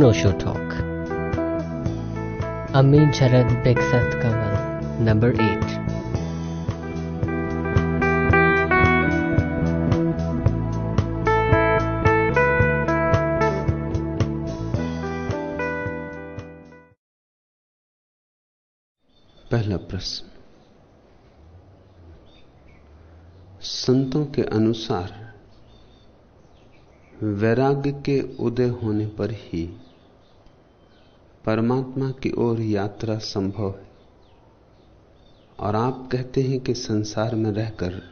No show talk अमी झरद बेगसत कंवल नंबर एट पहला प्रश्न। संतों के अनुसार वैराग्य के उदय होने पर ही परमात्मा की ओर यात्रा संभव है। और आप कहते हैं कि संसार में रहकर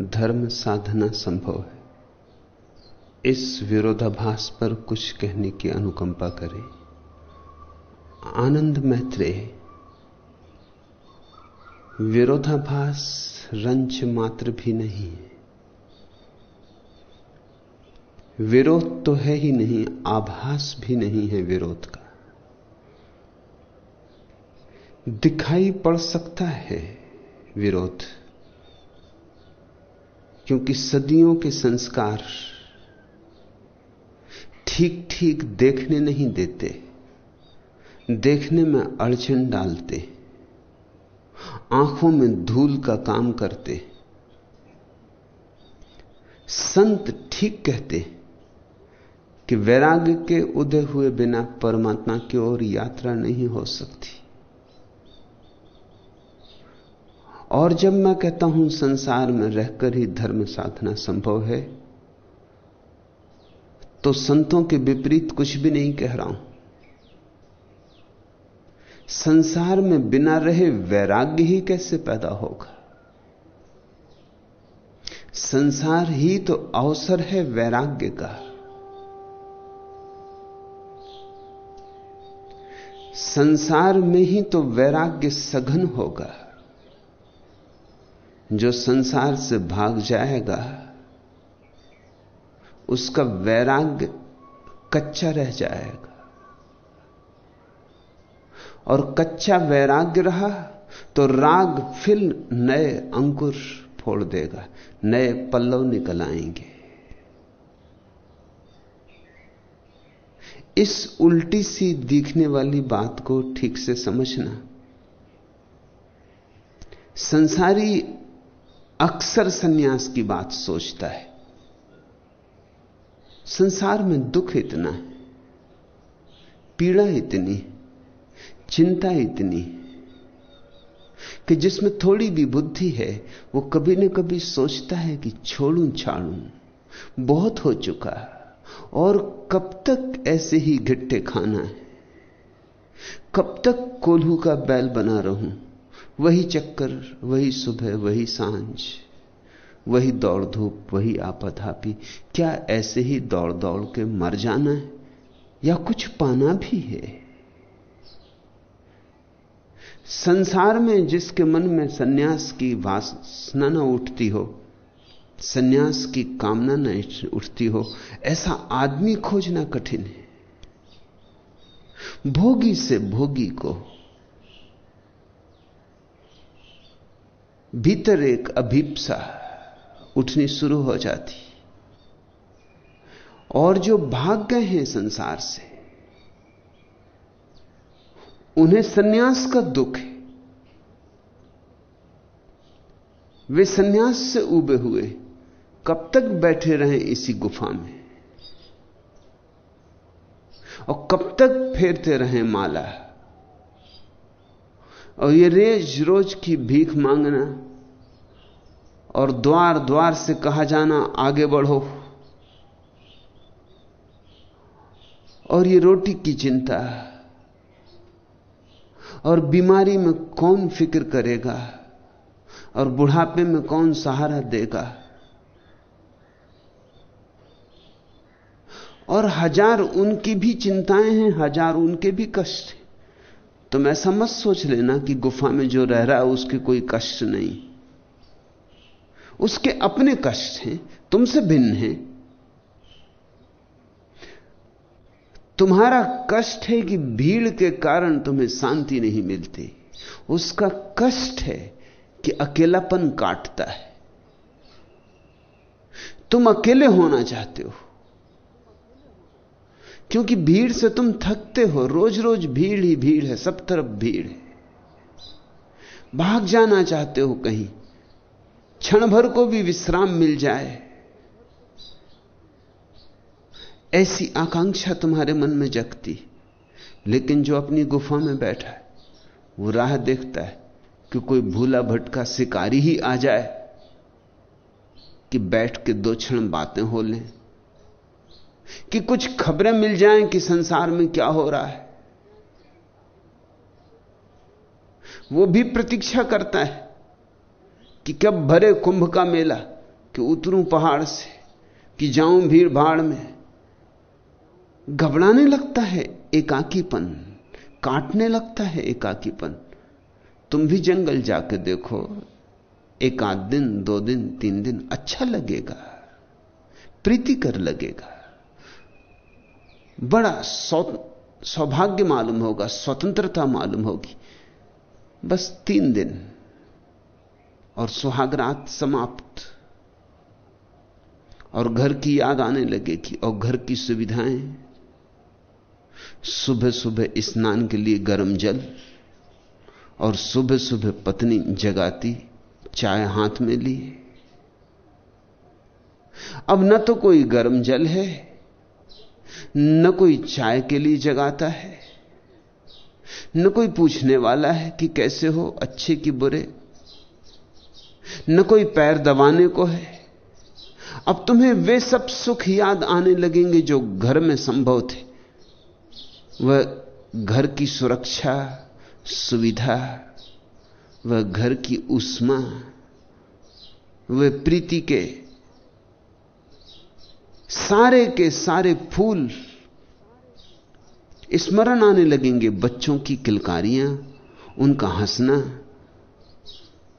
धर्म साधना संभव है। इस विरोधाभास पर कुछ कहने की अनुकंपा करें। आनंद मैत्रेय, विरोधाभास रंच मात्र भी नहीं है। विरोध तो है ही नहीं, आभास भी नहीं है विरोध का। दिखाई पड़ सकता है विरोध, क्योंकि सदियों के संस्कार ठीक ठीक देखने नहीं देते, देखने में अड़चन डालते, आँखों में धूल का काम करते, संत ठीक कहते कि वैराग्य के उदय हुए बिना परमात्मा की ओर यात्रा नहीं हो सकती। और जब मैं कहता हूँ संसार में रहकर ही धर्म साधना संभव है तो संतों के विपरीत कुछ भी नहीं कह रहा हूँ। संसार में बिना रहे वैराग्य ही कैसे पैदा होगा? संसार ही तो अवसर है वैराग्य का। संसार में ही तो वैराग्य सघन होगा। जो संसार से भाग जाएगा, उसका वैराग्य कच्चा रह जाएगा। और कच्चा वैराग्य रहा तो राग फिर नए अंकुर फोड़ देगा, नए पल्लव निकल आएँगे। इस उल्टी सी दिखने वाली बात को ठीक से समझना। संसारी अक्सर सन्यास की बात सोचता है। संसार में दुख इतना है, पीड़ा इतनी चिंता इतनी कि जिसमें थोड़ी भी बुद्धि है, वो कभी न कभी सोचता है कि छोड़ू छाड़ू, बहुत हो चुका और कब तक ऐसे ही घिट्टे खाना है, कब तक कोल्हू का बैल बना रहूँ। वही चक्कर, वही सुबह, वही साँझ, वही दौड़ धूप वही आपाधापी क्या ऐसे ही दौड़ दौड़ के मर जाना है? या कुछ पाना भी है? संसार में जिसके मन में सन्यास की वासना न उठती हो, सन्यास की कामना न उठती हो, ऐसा आदमी खोजना कठिन है। भोगी से भोगी को भीतर एक अभीपसा उठनी शुरू हो जाती। और जो भाग गए हैं संसार से, उन्हें सन्यास का दुख है। वे सन्यास से उबे हुए कब तक बैठे रहे इसी गुफा में? और कब तक फेरते रहे माला? और ये रेज रोज की भीख मांगना और द्वार द्वार से कहा जाना, आगे बढ़ो। और ये रोटी की चिंता। और बीमारी में कौन फ़िक्र करेगा? और बुढ़ापे में कौन सहारा देगा? और हज़ार उनकी भी चिंताएँ हैं, हज़ार उनके भी कष्ट हैं। तुम ऐसा मत सोच लेना कि गुफा में जो रह रहा है उसके कोई कष्ट नहीं। उसके अपने कष्ट हैं, तुमसे भिन्न हैं। तुम्हारा कष्ट है कि भीड़ के कारण तुम्हें शांति नहीं मिलती। उसका कष्ट है कि अकेलापन काटता है। तुम अकेले होना चाहते हो। क्योंकि भीड़ से तुम थकते हो रोज रोज भीड़ ही भीड़ है, सब तरफ़ भीड़ है। भाग जाना चाहते हो कहीं, क्षण भर को भी विश्राम मिल जाए। ऐसी आकांक्षा तुम्हारे मन में जगती, लेकिन जो अपनी गुफा में बैठा है, वो राह देखता है कि कोई भूला भटका शिकारी ही आ जाए, कि बैठ के दो क्षण बातें हो लें। कि कुछ खबरें मिल जाएँ कि संसार में क्या हो रहा है। वो भी प्रतीक्षा करता है कि कब भरे कुंभ का मेला, कि उतरूं पहाड़ से, कि जाऊँ भीड़ भाड़ में। घबराने लगता है एकाकीपन, काटने लगता है एकाकीपन। तुम भी जंगल जाकर देखो एक आध दिन, दो दिन, तीन दिन अच्छा लगेगा, प्रीतिकर लगेगा। बड़ा सौभाग्य मालूम होगा, स्वतंत्रता मालूम होगी। बस तीन दिन और सुहागरात समाप्त। और घर की याद आने लगेगी और घर की सुविधाएँ। सुबह सुबह स्नान के लिए गर्म जल और सुबह सुबह पत्नी जगाती चाय हाथ में लिए अब न तो कोई गर्म जल है न कोई चाय के लिए जगाता है, न कोई पूछने वाला है कि कैसे हो, अच्छे कि बुरे, न कोई पैर दबाने को है। अब तुम्हें वे सब सुख याद आने लगेंगे जो घर में संभव थे। वह घर की सुरक्षा, सुविधा, वह घर की उष्मा, वह प्रीति के सारे के सारे फूल स्मरण आने लगेंगे, बच्चों की किलकारियाँ, उनका हंसना,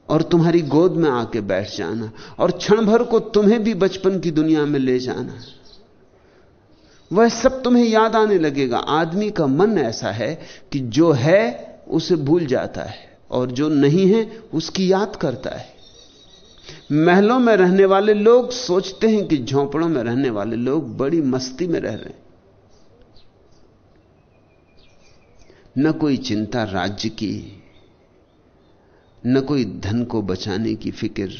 और तुम्हारी गोद में आके बैठ जाना, और क्षण भर को तुम्हें भी बचपन की दुनिया में ले जाना। वह सब तुम्हें याद आने लगेगा। आदमी का मन ऐसा है कि जो है, उसे भूल जाता है, और जो नहीं है, उसकी याद करता है। महलों में रहने वाले लोग सोचते हैं कि झोंपड़ों में रहने वाले लोग बड़ी मस्ती में रह रहे हैं। न कोई चिंता राज्य की, न कोई धन को बचाने की फ़िक्र,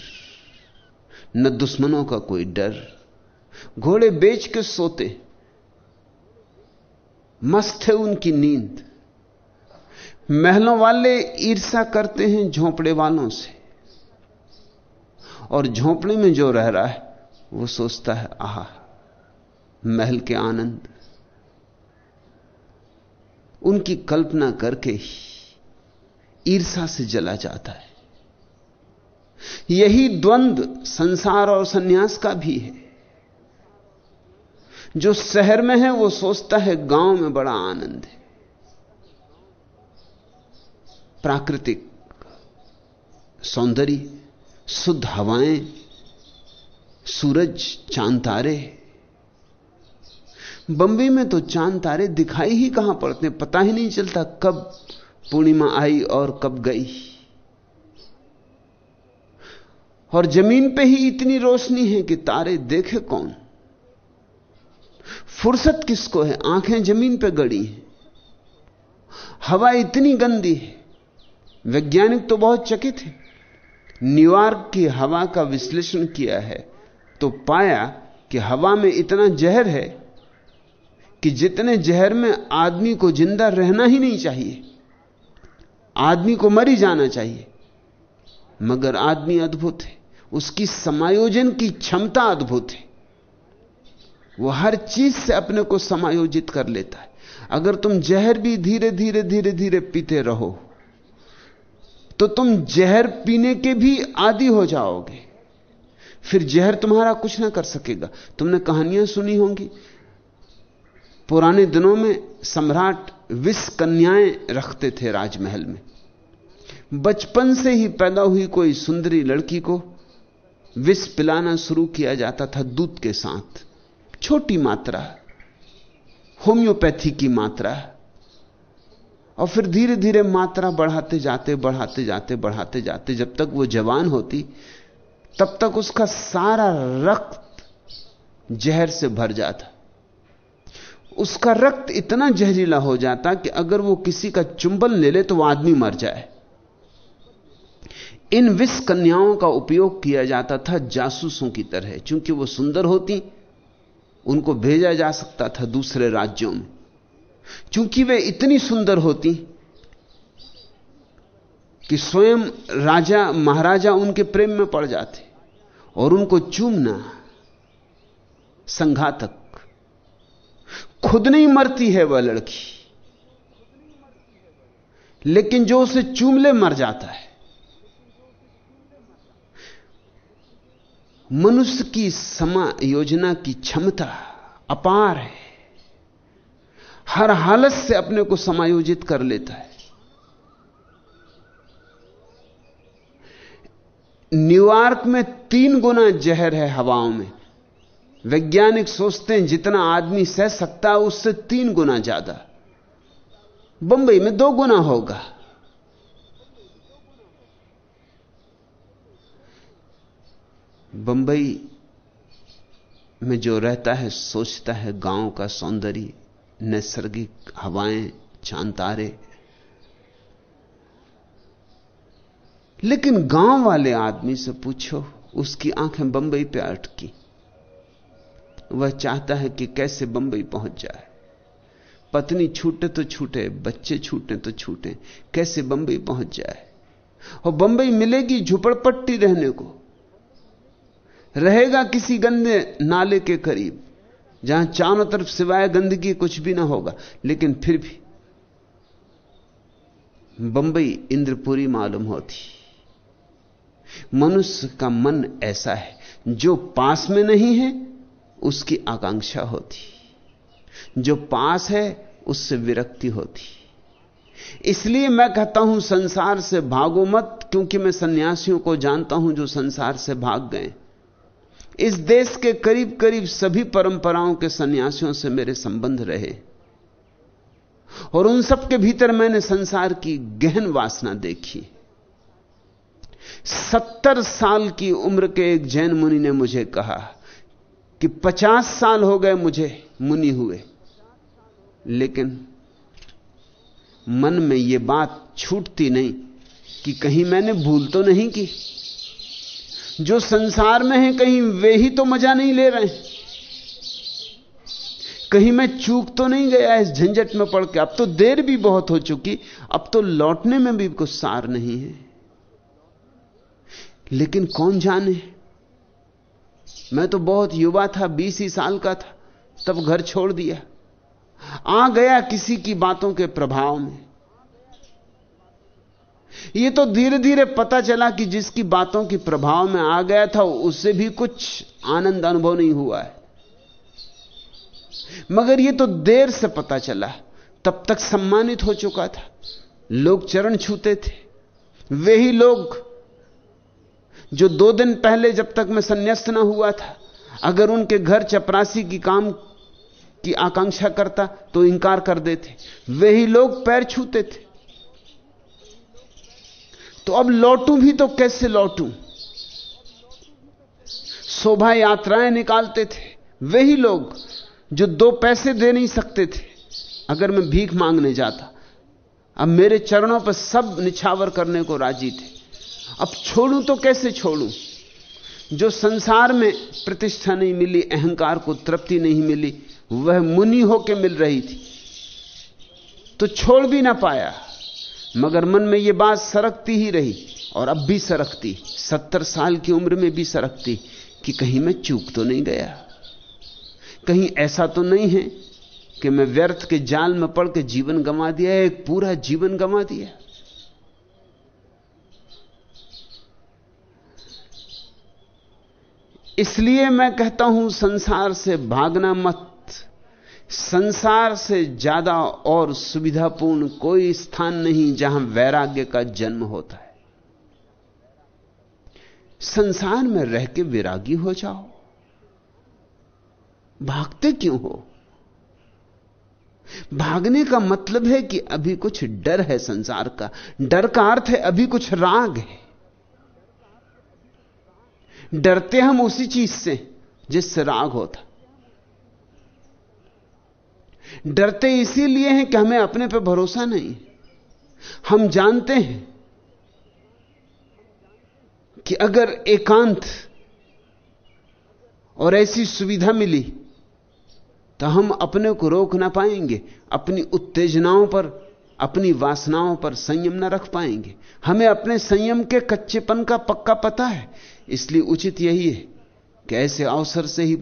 न दुश्मनों का कोई डर। घोड़े बेच के सोते, मस्त है उनकी नींद। महलों वाले ईर्षा करते हैं झोंपड़े वालों से। और झोंपड़े में जो रह रहा है, वो सोचता है, आह, महल के आनंद। उनकी कल्पना करके ही ईर्षा से जला जाता है। यही द्वंद्व संसार और सन्यास का भी है। जो शहर में है, वो सोचता है, गाँव में बड़ा आनंद है। प्राकृतिक सौंदर्य शुद्ध हवाएँ, सूरज, चाँद तारे। बंबई में तो चाँद तारे दिखाई ही कहाँ पड़ते पता ही नहीं चलता कब पूर्णिमा आई और कब गई। और ज़मीन पे ही इतनी रोशनी है कि तारे देखे कौन? फुर्सत किसको है? आँखें ज़मीन पे गड़ी हैं। हवा इतनी गंदी है। वैज्ञानिक तो बहुत चकित है। न्यूयॉर्क की हवा का विश्लेषण किया है तो पाया कि हवा में इतना जहर है कि जितने जहर में आदमी को ज़िंदा रहना ही नहीं चाहिए, आदमी को मरी जाना चाहिए। मगर आदमी अद्भुत है, उसकी समायोजन की क्षमता अद्भुत है। वो हर चीज़ से अपने को समायोजित कर लेता है। अगर तुम जहर भी धीरे धीरे धीरे धीरे पीते रहो तो तुम जहर पीने के भी आदि हो जाओगे। फिर जहर तुम्हारा कुछ ना कर सकेगा। तुमने कहानियाँ सुनी होंगी। पुराने दिनों में सम्राट विष कन्याएँ रखते थे राजमहल में। बचपन से ही पैदा हुई कोई सुंदरी लड़की को विष पिलाना शुरू किया जाता था दूध के साथ। छोटी मात्रा, होम्योपैथी की मात्रा। और फिर धीरे धीरे मात्रा बढ़ाते जाते बढ़ाते जाते बढ़ाते जाते, जब तक वो जवान होती, तब तक उसका सारा रक्त जहर से भर जाता। उसका रक्त इतना जहरीला हो जाता कि अगर वो किसी का चुंबल ले ले तो वो आदमी मर जाए। इन विष कन्याओं का उपयोग किया जाता था जासूसों की तरह। क्योंकि वो सुंदर होती, उनको भेजा जा सकता था दूसरे राज्यों में। क्योंकि वे इतनी सुंदर होती कि स्वयं राजा, महाराजा उनके प्रेम में पड़ जाते और उनको चूमना संघातक। खुद नहीं मरती है वह लड़की, लेकिन जो उसे चूम ले मर जाता है। मनुष्य की समा योजना की क्षमता अपार है। हर हालत से अपने को समायोजित कर लेता है। न्यूयॉर्क में तीन गुना जहर है हवाओं में। वैज्ञानिक सोचते हैं जितना आदमी सह सकता है उससे तीन गुना ज़्यादा। बंबई में दो गुना होगा। बंबई में जो रहता है, सोचता है गाँव का सौंदर्य नैसर्गिक हवाएँ, चाँद तारे। लेकिन गाँव वाले आदमी से पूछो, उसकी आँखें बंबई पे अटकी। वह चाहता है कि कैसे बंबई पहुँच जाए। पत्नी छूटे तो छूटे, बच्चे छूटे तो छूटे, कैसे बंबई पहुँच जाए? और बंबई मिलेगी झुपड़पट्टी रहने को। रहेगा किसी गंदे नाले के करीब। जहाँ चारों तरफ़ सिवाय गंदगी कुछ भी ना होगा, लेकिन फिर भी बंबई इंद्रपुरी मालूम होती। मनुष्य का मन ऐसा है, जो पास में नहीं है, उसकी आकांक्षा होती। जो पास है, उससे विरक्ति होती। इसलिए मैं कहता हूँ, संसार से भागो मत, क्योंकि मैं सन्यासियों को जानता हूँ जो संसार से भाग गए। इस देश के करीब करीब सभी परंपराओं के सन्यासियों से मेरे संबंध रहे। और उन सब के भीतर मैंने संसार की गहन वासना देखी। सत्तर साल की उम्र के एक जैन मुनि ने मुझे कहा कि पचास साल हो गए मुझे मुनि हुए। लेकिन मन में यह बात छूटती नहीं कि कहीं मैंने भूल तो नहीं की। जो संसार में है, कहीं वे ही तो मज़ा नहीं ले रहे हैं। कहीं मैं चूक तो नहीं गया इस झंझट में पड़ के। अब तो देर भी बहुत हो चुकी, अब तो लौटने में भी कुछ सार नहीं है। लेकिन कौन जाने? मैं तो बहुत युवा था, बीस ही साल का था, तब घर छोड़ दिया। आ गया किसी की बातों के प्रभाव में। यह तो धीरे धीरे पता चला कि जिसकी बातों की प्रभाव में आ गया था, उससे भी कुछ आनंद अनुभव नहीं हुआ है। मगर यह तो देर से पता चला, तब तक सम्मानित हो चुका था। लोग चरण छूते थे। वे ही लोग जो दो दिन पहले जब तक मैं संन्यास्त ना हुआ था, अगर उनके घर चपरासी की काम की आकांक्षा करता तो इंकार कर देते। वे ही लोग पैर छूते थे। तो अब लौटूं भी तो कैसे लौटूं? शोभा यात्राएँ निकालते थे। वही लोग जो दो पैसे दे नहीं सकते थे। अगर मैं भीख मांगने जाता, अब मेरे चरणों पर सब निछावर करने को राज़ी थे। अब छोड़ूं तो कैसे छोड़ूं? जो संसार में प्रतिष्ठा नहीं मिली, अहंकार को तृप्ति नहीं मिली, वह मुनि होकर मिल रही थी। तो छोड़ भी ना पाया। मगर मन में यह बात सरकती ही रही और अब भी सरकती। सत्तर साल की उम्र में भी सरकती कि कहीं मैं चूक तो नहीं गया। कहीं ऐसा तो नहीं है कि मैं व्यर्थ के जाल में पड़ के जीवन गंवा दिया, एक पूरा जीवन गंवा दिया। इसलिए मैं कहता हूँ, संसार से भागना मत। संसार से ज़्यादा और सुविधापूर्ण कोई स्थान नहीं जहाँ वैराग्य का जन्म होता है। संसार में रह के विरागी हो जाओ। भागते क्यों हो? भागने का मतलब है कि अभी कुछ डर है संसार का। डर का अर्थ है अभी कुछ राग है। डरते हम उसी चीज़ से जिससे राग होता। डरते इसीलिए हैं कि हमें अपने पर भरोसा नहीं। हम जानते हैं कि अगर एकांत और ऐसी सुविधा मिली तो हम अपने को रोक ना पाएँगे, अपनी उत्तेजनाओं पर, अपनी वासनाओं पर संयम न रख पाएँगे। हमें अपने संयम के कच्चेपन का पक्का पता है। इसलिए उचित यही है कि ऐसे अवसर से ही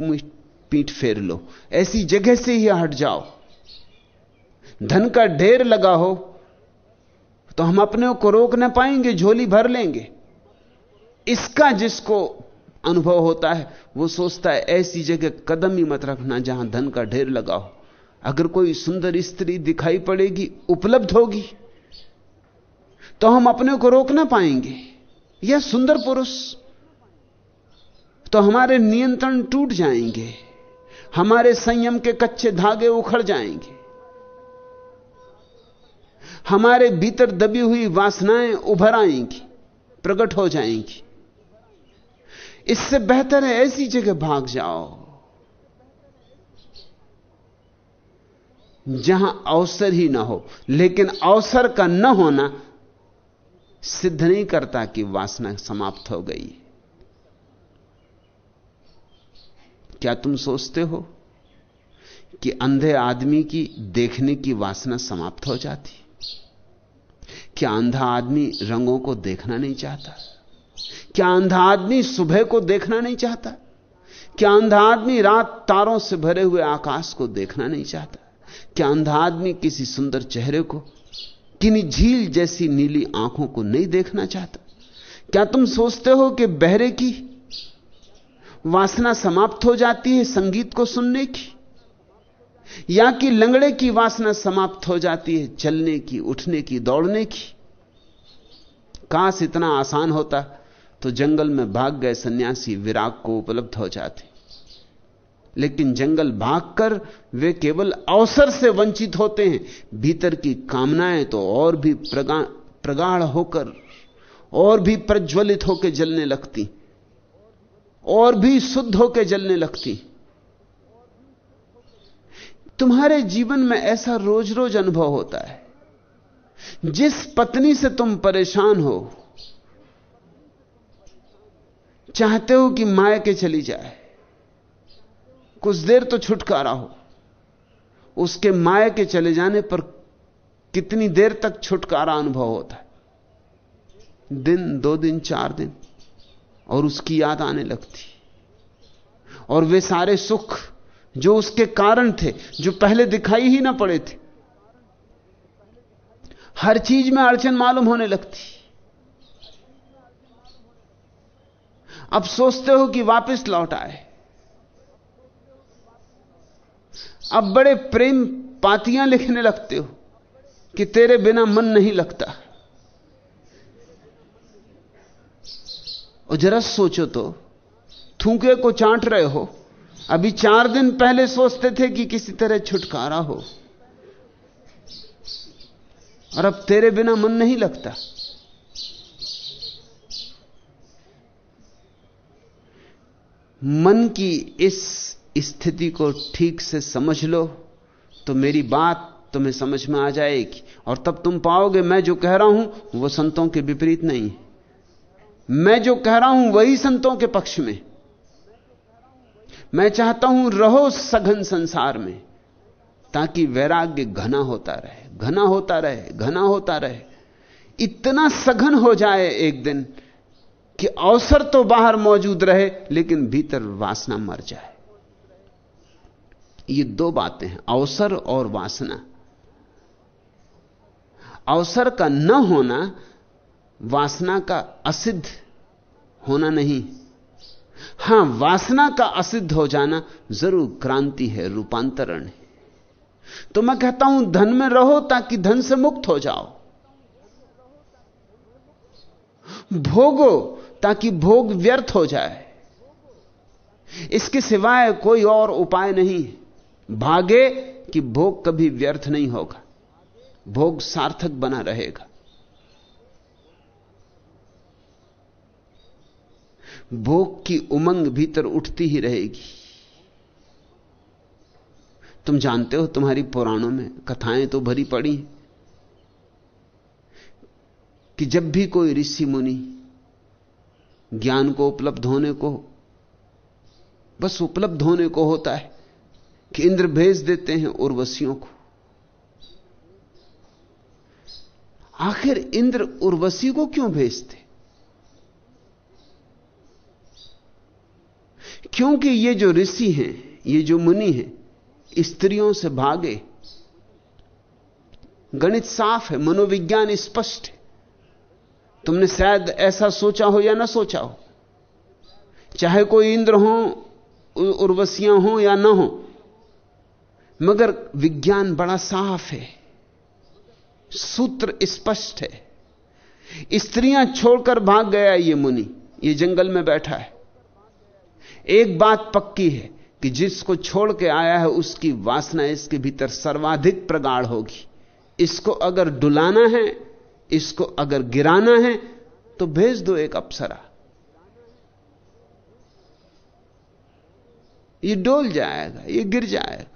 पीठ फेर लो, ऐसी जगह से ही हट जाओ। धन का ढेर लगा हो तो हम अपने को रोक ना पाएँगे, झोली भर लेंगे। इसका जिसको अनुभव होता है, वो सोचता है, ऐसी जगह कदम ही मत रखना जहाँ धन का ढेर लगा हो। अगर कोई सुंदर स्त्री दिखाई पड़ेगी, उपलब्ध होगी तो हम अपने को रोक ना पाएँगे। यह सुंदर पुरुष तो हमारे नियंत्रण टूट जाएँगे, हमारे संयम के कच्चे धागे उखड़ जाएँगे। हमारे भीतर दबी हुई वासनाएँ उभर आएँगी, प्रकट हो जाएँगी। इससे बेहतर है ऐसी जगह भाग जाओ, जहाँ अवसर ही ना हो। लेकिन अवसर का न होना सिद्ध नहीं करता कि वासना समाप्त हो गई। क्या तुम सोचते हो कि अंधे आदमी की देखने की वासना समाप्त हो जाती? क्या अंधा आदमी रंगों को देखना नहीं चाहता? क्या अंधा आदमी सुबह को देखना नहीं चाहता? क्या अंधा आदमी रात तारों से भरे हुए आकाश को देखना नहीं चाहता? क्या अंधा आदमी किसी सुंदर चेहरे को किन्नी झील जैसी नीली आँखों को नहीं देखना चाहता? क्या तुम सोचते हो कि बहरे की वासना समाप्त हो जाती है संगीत को सुनने की? या कि लंगड़े की वासना समाप्त हो जाती है, चलने की, उठने की, दौड़ने की। काश इतना आसान होता तो जंगल में भाग गए सन्यासी विराग को उपलब्ध हो जाते। लेकिन जंगल भागकर वे केवल अवसर से वंचित होते हैं। भीतर की कामनाएँ तो और भी प्रगा, प्रगाढ़ होकर, और भी प्रज्वलित होकर जलने लगती, और भी शुद्ध होकर जलने लगती। तुम्हारे जीवन में ऐसा रोज रोज अनुभव होता है। जिस पत्नी से तुम परेशान हो, चाहते हो कि माए के चली जाए, कुछ देर तो छुटकारा हो, उसके माए के चले जाने पर कितनी देर तक छुटकारा अनुभव होता है? दिन, दो दिन, चार दिन, और उसकी याद आने लगती। और वे सारे सुख जो उसके कारण थे, जो पहले दिखाई ही ना पड़े थे। हर चीज़ में अड़चन मालूम होने लगती। अब सोचते हो कि वापस लौट आए। अब बड़े प्रेम पातियाँ लिखने लगते हो कि तेरे बिना मन नहीं लगता। और जरा सोचो तो थूके को चाट रहे हो। अभी चार दिन पहले सोचते थे कि किसी तरह छुटकारा हो। और अब तेरे बिना मन नहीं लगता। मन की इस स्थिति को ठीक से समझ लो तो मेरी बात तुम्हें समझ में आ जाएगी। और तब तुम पाओगे, मैं जो कह रहा हूँ, वो संतों के विपरीत नहीं मैं जो कह रहा हूँ, वही संतों के पक्ष में। मैं चाहता हूँ रहो सघन संसार में, ताकि वैराग्य घना होता रहे, घना होता रहे, घना होता रहे। इतना सघन हो जाए एक दिन कि अवसर तो बाहर मौजूद रहे, लेकिन भीतर वासना मर जाए। ये दो बातें हैं, अवसर और वासना। अवसर का न होना, वासना का असिद्ध होना नहीं। हाँ वासना का असिद्ध हो जाना ज़रूर क्रांति है, रूपांतरण है। तो मैं कहता हूँ, धन में रहो ताकि धन से मुक्त हो जाओ। भोगो ताकि भोग व्यर्थ हो जाए। इसके सिवाय कोई और उपाय नहीं भागे कि भोग कभी व्यर्थ नहीं होगा। भोग सार्थक बना रहेगा। भोग की उमंग भीतर उठती ही रहेगी। तुम जानते हो तुम्हारी पुराणों में कथाएँ तो भरी पड़ी कि जब भी कोई ऋषि मुनि ज्ञान को उपलब्ध होने को, बस उपलब्ध होने को होता है कि इंद्र भेज देते हैं उर्वशियों को। आखिर इंद्र उर्वशी को क्यों भेजते? क्योंकि ये जो ऋषि हैं, ये जो मुनि हैं, स्त्रियों से भागे। गणित साफ़ है, मनोविज्ञान स्पष्ट है। तुमने शायद ऐसा सोचा हो या ना सोचा हो। चाहे कोई इंद्र हो उर्वशियाँ हो या ना हो, मगर विज्ञान बड़ा साफ़ है। सूत्र स्पष्ट है। स्त्रियाँ छोड़कर भाग गया ये मुनि, ये जंगल में बैठा है। एक बात पक्की है कि जिसको छोड़ के आया है, उसकी वासना इसके भीतर सर्वाधिक प्रगाढ़ होगी। इसको अगर डुलाना है, इसको अगर गिराना है तो भेज दो एक अप्सरा। ये डोल जाएगा, ये गिर जाएगा।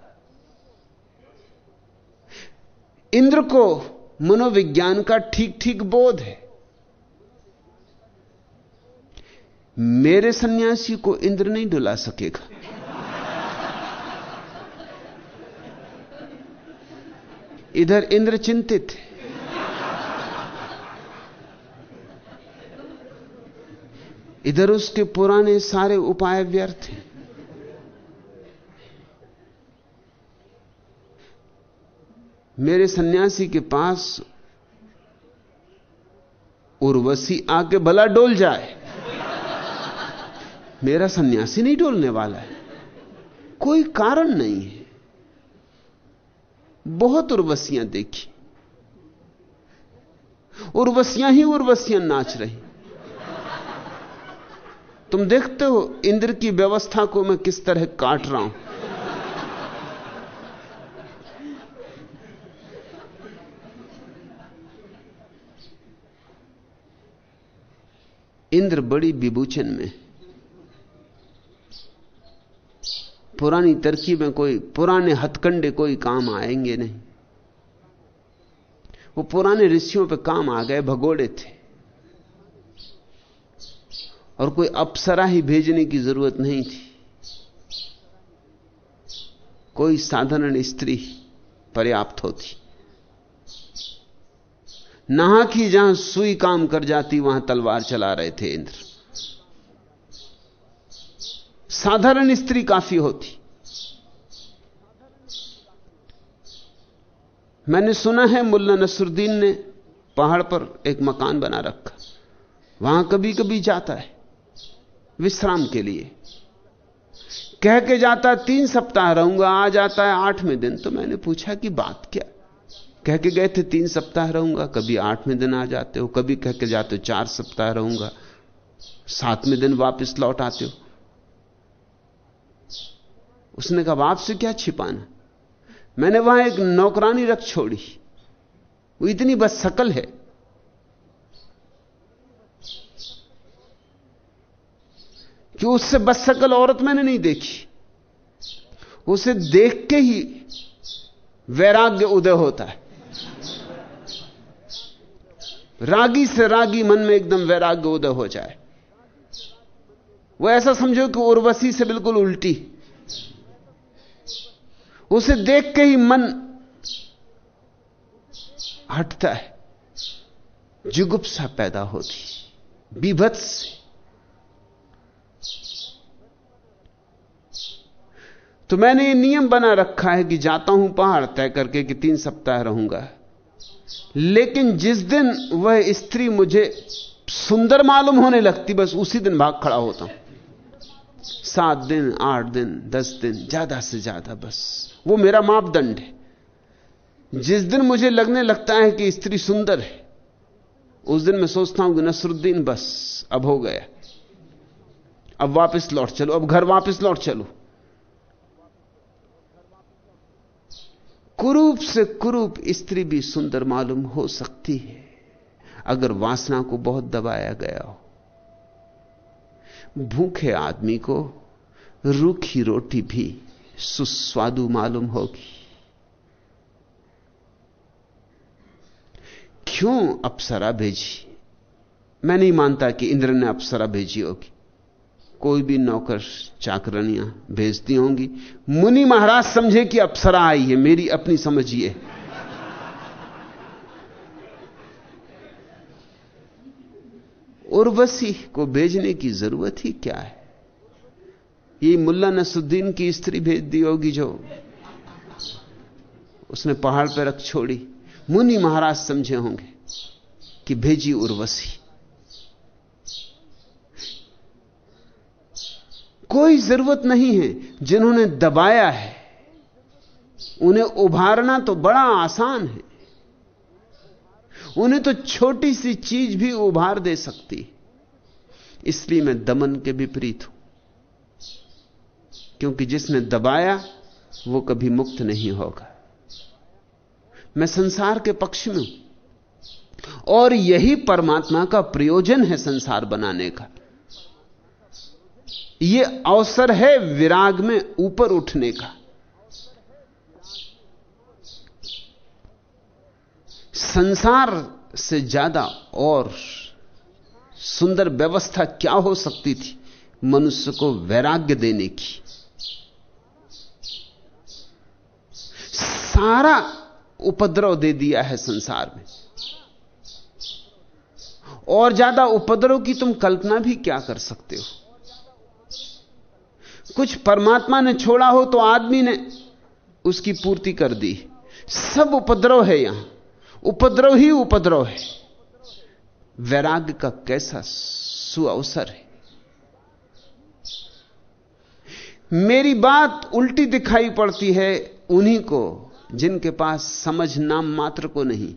इंद्र को मनोविज्ञान का ठीक ठीक बोध है। मेरे सन्यासी को इंद्र नहीं डुला सकेगा। इधर इंद्र चिंतित है। इधर उसके पुराने सारे उपाय व्यर्थ हैं। मेरे सन्यासी के पास उर्वशी आके भला डोल जाए। मेरा सन्यासी नहीं डोलने वाला है। कोई कारण नहीं है। बहुत उर्वशियाँ देखी। उर्वशियाँ ही उर्वशियाँ नाच रही। तुम देखते हो, इंद्र की व्यवस्था को मैं किस तरह काट रहा हूँ। इंद्र बड़ी विभूचन में पुरानी तरकीबें कोई, पुराने हथकंडे कोई काम आएँगे नहीं। वो पुराने ऋषियों पे काम आ गए, भगोड़े थे। और कोई अप्सरा ही भेजने की ज़रूरत नहीं थी। कोई साधारण स्त्री पर्याप्त होती। नहा की जहाँ सुई काम कर जाती, वहाँ तलवार चला रहे थे इंद्र। साधारण स्त्री काफ़ी होती। मैंने सुना है मुल्ला नसरुद्दीन ने पहाड़ पर एक मकान बना रखा। वहाँ कभी कभी जाता है, विश्राम के लिए। कह के जाता है तीन सप्ताह रहूँगा, आ जाता है आठवें दिन। तो मैंने पूछा, कि बात क्या? कह के गए थे, तीन सप्ताह रहूँगा, कभी आठवें दिन आ जाते हो, कभी कह के जाते हो, चार सप्ताह रहूँगा, सातवें दिन वापस लौट आते हो। उसने कहा आपसे क्या छिपाना? मैंने वहाँ एक नौकरानी रख छोड़ी। वो इतनी बस सकल है। कि उससे बस सकल औरत मैंने नहीं देखी। उसे देख के ही वैराग्य उदय होता है। रागी से रागी मन में एकदम वैराग्य उदय हो जाए। वो ऐसा समझो कि उर्वशी से बिल्कुल उल्टी। उसे देख के ही मन हटता है। जुगुप्सा पैदा होती विभत्स तो मैंने ये नियम बना रखा है कि जाता हूँ पहाड़ तय करके कि तीन सप्ताह रहूँगा। लेकिन जिस दिन वह स्त्री मुझे सुंदर मालूम होने लगती, बस उसी दिन भाग खड़ा होता हूँ। सात दिन, आठ दिन, दस दिन, ज़्यादा से ज़्यादा बस। वो मेरा मापदंड है। जिस दिन मुझे लगने लगता है कि स्त्री सुंदर है, उस दिन मैं सोचता हूँ कि नसरुद्दीन बस, अब हो गया। अब वापस लौट चलो, अब घर वापस लौट चलो। कुरूप से कुरूप स्त्री भी सुंदर मालूम हो सकती है, अगर वासना को बहुत दबाया गया हो। भूखे आदमी को रूखी रोटी भी सुस्वादु मालूम होगी। क्यों अप्सरा भेजी? मैं नहीं मानता कि इंद्र ने अप्सरा भेजी होगी। कोई भी नौकर चाकरणियाँ भेजती होंगी। मुनि महाराज समझे कि अप्सरा आई है, मेरी अपनी समझिए उर्वशी को भेजने की ज़रूरत ही क्या है? ये मुल्ला नसुद्दीन की स्त्री भेज दी होगी जो। उसने पहाड़ पर रख छोड़ी। मुनि महाराज समझे होंगे कि भेजी उर्वशी। कोई ज़रूरत नहीं है, जिन्होंने दबाया है, उन्हें उभारना तो बड़ा आसान है। उन्हें तो छोटी सी चीज़ भी उभार दे सकती इसलिए मैं दमन के विपरीत हूँ। क्योंकि जिसने दबाया, वो कभी मुक्त नहीं होगा। मैं संसार के पक्ष में हूँ। और यही परमात्मा का प्रयोजन है संसार बनाने का। यह अवसर है विराग में ऊपर उठने का। संसार से ज़्यादा और सुंदर व्यवस्था क्या हो सकती थी? मनुष्य को वैराग्य देने की। सारा उपद्रव दे दिया है संसार में। और ज़्यादा उपद्रव की तुम कल्पना भी क्या कर सकते हो? कुछ परमात्मा ने छोड़ा हो तो आदमी ने उसकी पूर्ति कर दी। सब उपद्रव है यहाँ। उपद्रव ही उपद्रव है। वैराग्य का कैसा सुअवसर है। मेरी बात उल्टी दिखाई पड़ती है उन्हीं को, जिनके पास समझ नाम मात्र को नहीं।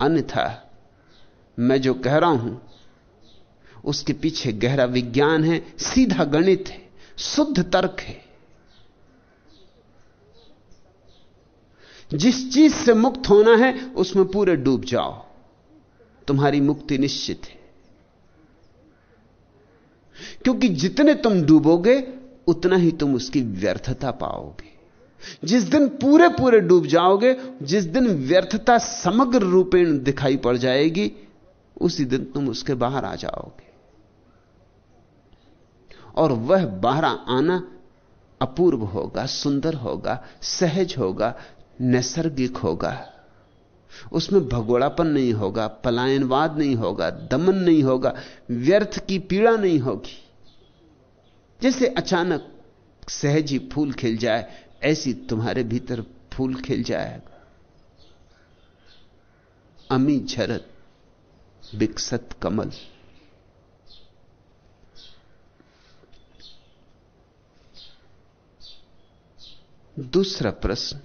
अन्यथा, मैं जो कह रहा हूँ, उसके पीछे गहरा विज्ञान है, सीधा गणित है, शुद्ध तर्क है। जिस चीज़ से मुक्त होना है, उसमें पूरे डूब जाओ। तुम्हारी मुक्ति निश्चित है। क्योंकि जितने तुम डूबोगे उतना ही तुम उसकी व्यर्थता पाओगे। जिस दिन पूरे पूरे डूब जाओगे, जिस दिन व्यर्थता समग्र रूपेण दिखाई पड़ जाएगी, उसी दिन तुम उसके बाहर आ जाओगे। और वह बाहर आना अपूर्व होगा, सुंदर होगा, सहज होगा, नैसर्गिक होगा। उसमें भगोड़ापन नहीं होगा, पलायनवाद नहीं होगा, दमन नहीं होगा, व्यर्थ की पीड़ा नहीं होगी। जैसे अचानक सहज फूल खिल जाए, ऐसी तुम्हारे भीतर फूल खिल जाएगा अमी झरत, विकसत कमल। दूसरा प्रश्न,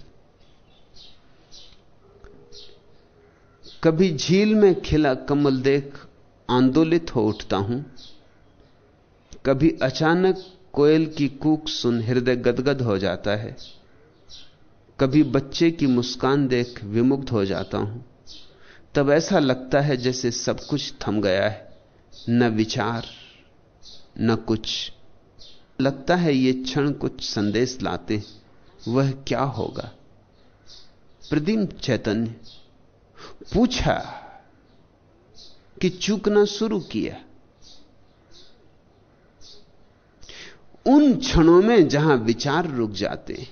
कभी झील में खिला कमल देख आंदोलित हो उठता हूँ? कभी अचानक कोयल की कूक सुन हृदय गदगद हो जाता है। कभी बच्चे की मुस्कान देख विमुग्ध हो जाता हूँ। तब ऐसा लगता है जैसे सब कुछ थम गया है। न विचार, न कुछ। लगता है ये क्षण कुछ संदेश लाते वह क्या होगा? प्रदीम चैतन्य, पूछा कि चूकना शुरू किया? उन क्षणों में जहाँ विचार रुक जाते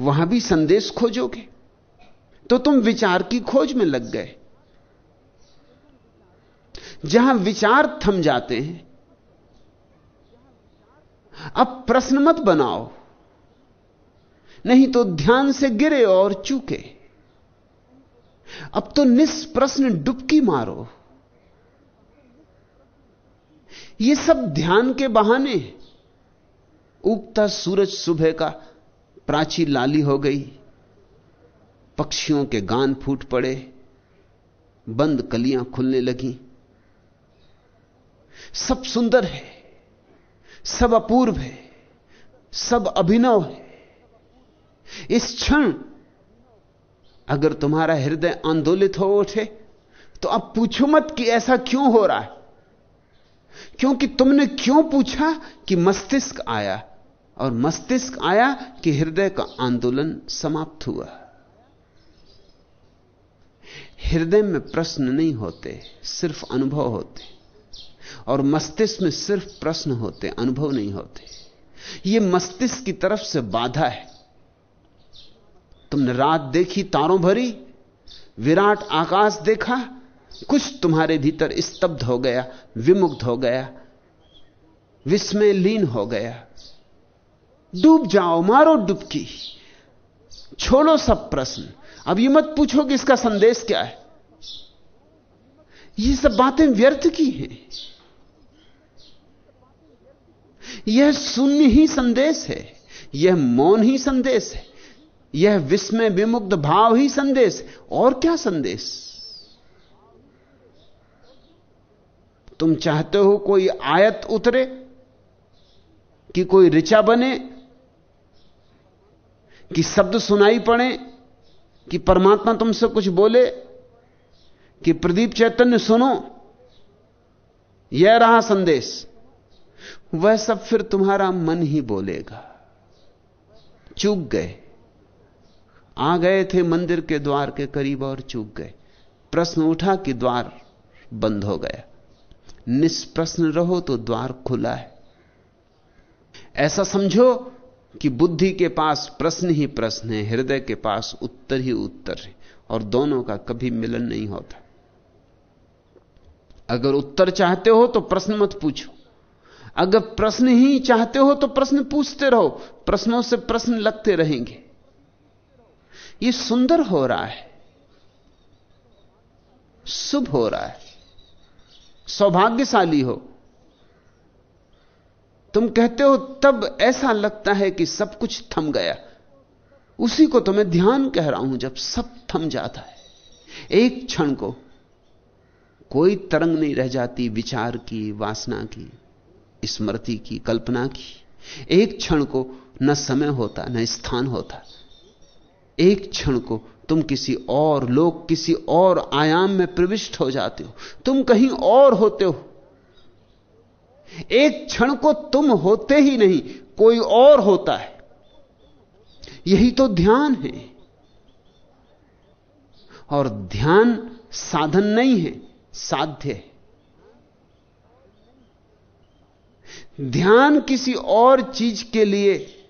वहाँ भी संदेश खोजोगे? तो तुम विचार की खोज में लग गए। जहाँ विचार थम जाते हैं, अब प्रश्न मत बनाओ। नहीं तो ध्यान से गिरे और चूके। अब तो निष्प्रश्न डुबकी मारो। ये सब ध्यान के बहाने उगता सूरज सुबह का, प्राची लाली हो गई, पक्षियों के गान फूट पड़े, बंद कलियाँ खुलने लगी। सब सुंदर है, सब अपूर्व है, सब अभिनव है। इस क्षण अगर तुम्हारा हृदय आंदोलित हो उठे तो अब पूछो मत कि ऐसा क्यों हो रहा है? क्योंकि तुमने क्यों पूछा कि मस्तिष्क आया? और मस्तिष्क आया कि हृदय का आंदोलन समाप्त हुआ। हृदय में प्रश्न नहीं होते, सिर्फ़ अनुभव होते। और मस्तिष्क में सिर्फ़ प्रश्न होते, अनुभव नहीं होते। यह मस्तिष्क की तरफ़ से बाधा है। तुमने रात देखी, तारों भरी, विराट आकाश देखा, कुछ तुम्हारे भीतर स्तब्ध हो गया विमुक्त हो गया विस्मय लीन हो गया। डूब जाओ, मारो डुबकी। छोड़ो सब प्रश्न। अब ये मत पूछो कि इसका संदेश क्या है। ये सब बातें व्यर्थ की हैं। यह शून्य ही संदेश है, यह मौन ही संदेश है, यह विस्मय विमुक्त भाव ही संदेश और क्या संदेश? तुम चाहते हो कोई आयत उतरे, कि कोई ऋचा बने कि शब्द सुनाई पड़े, कि परमात्मा तुमसे कुछ बोले, कि प्रदीप चैतन्य सुनो, यह रहा संदेश। वह सब फिर तुम्हारा मन ही बोलेगा। चूक गए। आ गए थे मंदिर के द्वार के करीब और चूक गए। प्रश्न उठा कि द्वार बंद हो गया। निष्प्रश्न रहो तो द्वार खुला है। ऐसा समझो कि बुद्धि के पास प्रश्न ही प्रश्न है, हृदय के पास उत्तर ही उत्तर है, और दोनों का कभी मिलन नहीं होता। अगर उत्तर चाहते हो तो प्रश्न मत पूछो। अगर प्रश्न ही चाहते हो तो प्रश्न पूछते रहो, प्रश्नों से प्रश्न लगते रहेंगे। यह सुंदर हो रहा है, शुभ हो रहा है, सौभाग्यशाली हो। तुम कहते हो, तब ऐसा लगता है कि सब कुछ थम गया। उसी को तो मैं ध्यान कह रहा हूँ, जब सब थम जाता है। एक क्षण को कोई तरंग नहीं रह जाती विचार की, वासना की, स्मृति की, कल्पना की। एक क्षण को न समय होता, न स्थान होता। एक क्षण को तुम किसी और लोग किसी और आयाम में प्रविष्ट हो जाते हो। तुम कहीं और होते हो। एक क्षण को तुम होते ही नहीं, कोई और होता है। यही तो ध्यान है। और ध्यान साधन नहीं है, साध्य है। ध्यान किसी और चीज़ के लिए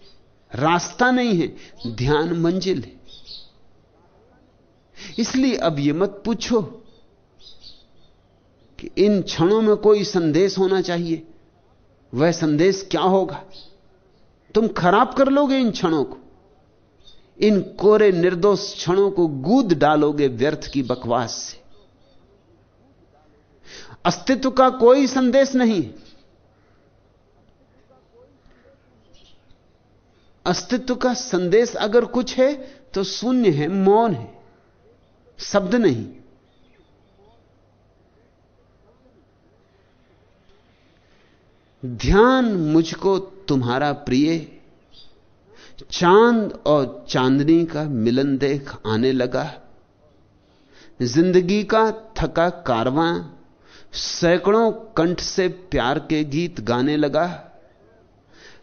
रास्ता नहीं है, ध्यान मंजिल है। इसलिए अब यह मत पूछो। कि इन क्षणों में कोई संदेश होना चाहिए। वह संदेश क्या होगा? तुम खराब कर लोगे इन क्षणों को। इन कोरे निर्दोष क्षणों को गूद डालोगे व्यर्थ की बकवास से। अस्तित्व का कोई संदेश नहीं। अस्तित्व का संदेश अगर कुछ है तो शून्य है, मौन है। शब्द नहीं। ध्यान मुझको तुम्हारा प्रिय। चाँद और चांदनी का मिलन देख आने लगा। ज़िंदगी का थका कारवां सैकड़ों कंठ से प्यार के गीत गाने लगा।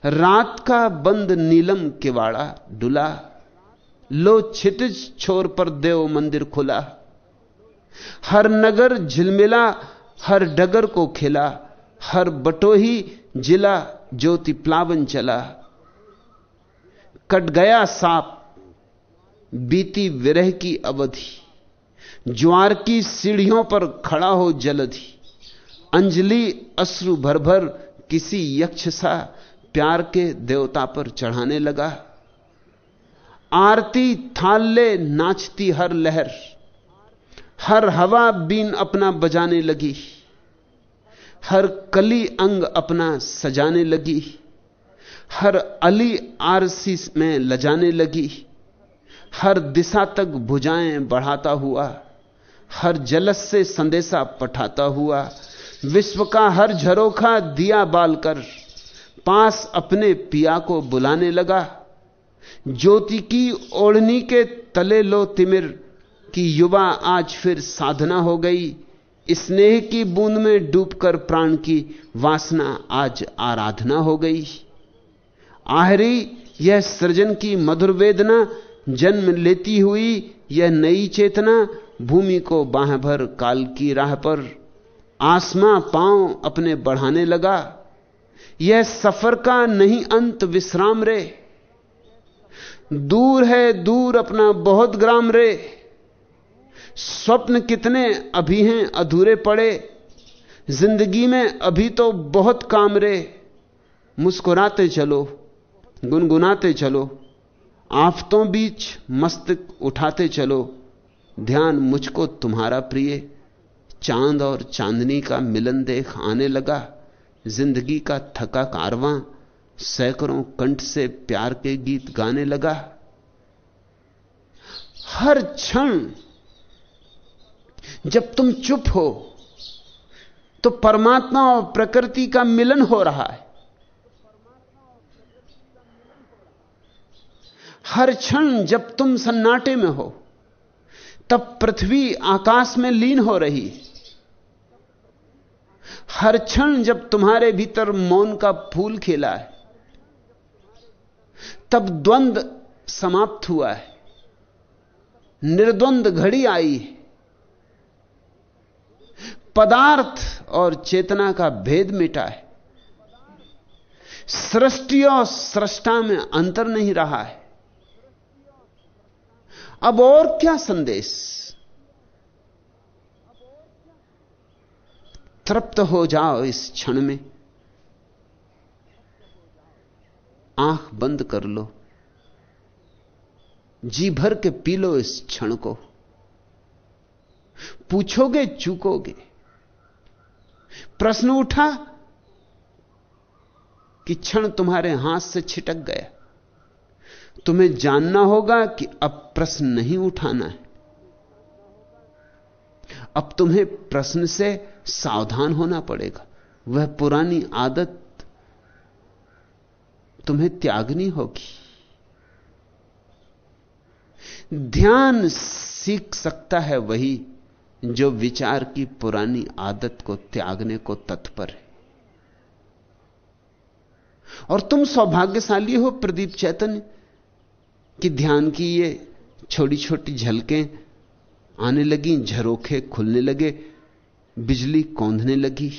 रात का बंद नीलम किवाड़ा डुला। लो छितिज छोर पर देव मंदिर खुला। हर नगर झिलमिला, हर डगर को खिला। हर बटोही जिला ज्योति प्लावन चला। कट गया सांप, बीती विरह की अवधि। ज्वार की सीढ़ियों पर खड़ा हो जलधि। अंजलि अश्रु भर भर किसी यक्ष सा प्यार के देवता पर चढ़ाने लगा। आरती थाल नाचती हर लहर। हर हवा बीन अपना बजाने लगी। हर कली अंग अपना सजाने लगी, हर अली आरसी में लजाने लगी, हर दिशा तक भुजाएँ बढ़ाता हुआ, हर जलस से संदेशा पठाता हुआ, विश्व का हर झरोखा दिया बालकर पास अपने पिया को बुलाने लगा, ज्योति की ओढ़नी के तले लो तिमिर, की युवा आज फिर साधना हो गई। स्नेह की बूंद में डूबकर प्राण की वासना आज आराधना हो गई। आहरी यह सृजन की मधुर वेदना जन्म लेती हुई यह नई चेतना भूमि को बाह भर काल की राह पर आसमां पाँव अपने बढ़ाने लगा। यह सफ़र का नहीं अंत विश्राम रे। दूर है दूर अपना बहुत ग्राम रे। स्वप्न कितने अभी हैं, अधूरे पड़े। ज़िंदगी में अभी तो बहुत काम रे मुस्कुराते चलो, गुनगुनाते चलो, आफतों बीच मस्तिष्क उठाते चलो। ध्यान मुझको तुम्हारा प्रिय, चाँद और चांदनी का मिलन देख आने लगा। ज़िंदगी का थका कारवां सैकड़ों कंठ से प्यार के गीत गाने लगा। हर क्षण जब तुम चुप हो तो परमात्मा और प्रकृति का मिलन हो रहा है। हर क्षण जब तुम सन्नाटे में हो, तब पृथ्वी आकाश में लीन हो रही हर क्षण जब तुम्हारे भीतर मौन का फूल खिला है, तब द्वंद समाप्त हुआ है। निर्द्वंद घड़ी आई है। पदार्थ और चेतना का भेद मिटा है। सृष्टि और सृष्टा में अंतर नहीं रहा है। अब और क्या संदेश? तृप्त हो जाओ इस क्षण में। आँख बंद कर लो। जी भर के पी लो इस क्षण को। पूछोगे, चूकोगे। प्रश्न उठा कि क्षण तुम्हारे हाथ से छिटक गया। तुम्हें जानना होगा कि अब प्रश्न नहीं उठाना है। अब तुम्हें प्रश्न से सावधान होना पड़ेगा। वह पुरानी आदत तुम्हें त्यागनी होगी। ध्यान सीख सकता है वही जो विचार की पुरानी आदत को त्यागने को तत्पर है। और तुम सौभाग्यशाली हो प्रदीप चैतन्य, कि ध्यान की ये छोटी छोटी झलकें आने लगी, झरोखे खुलने लगे, बिजली कौंधने लगी।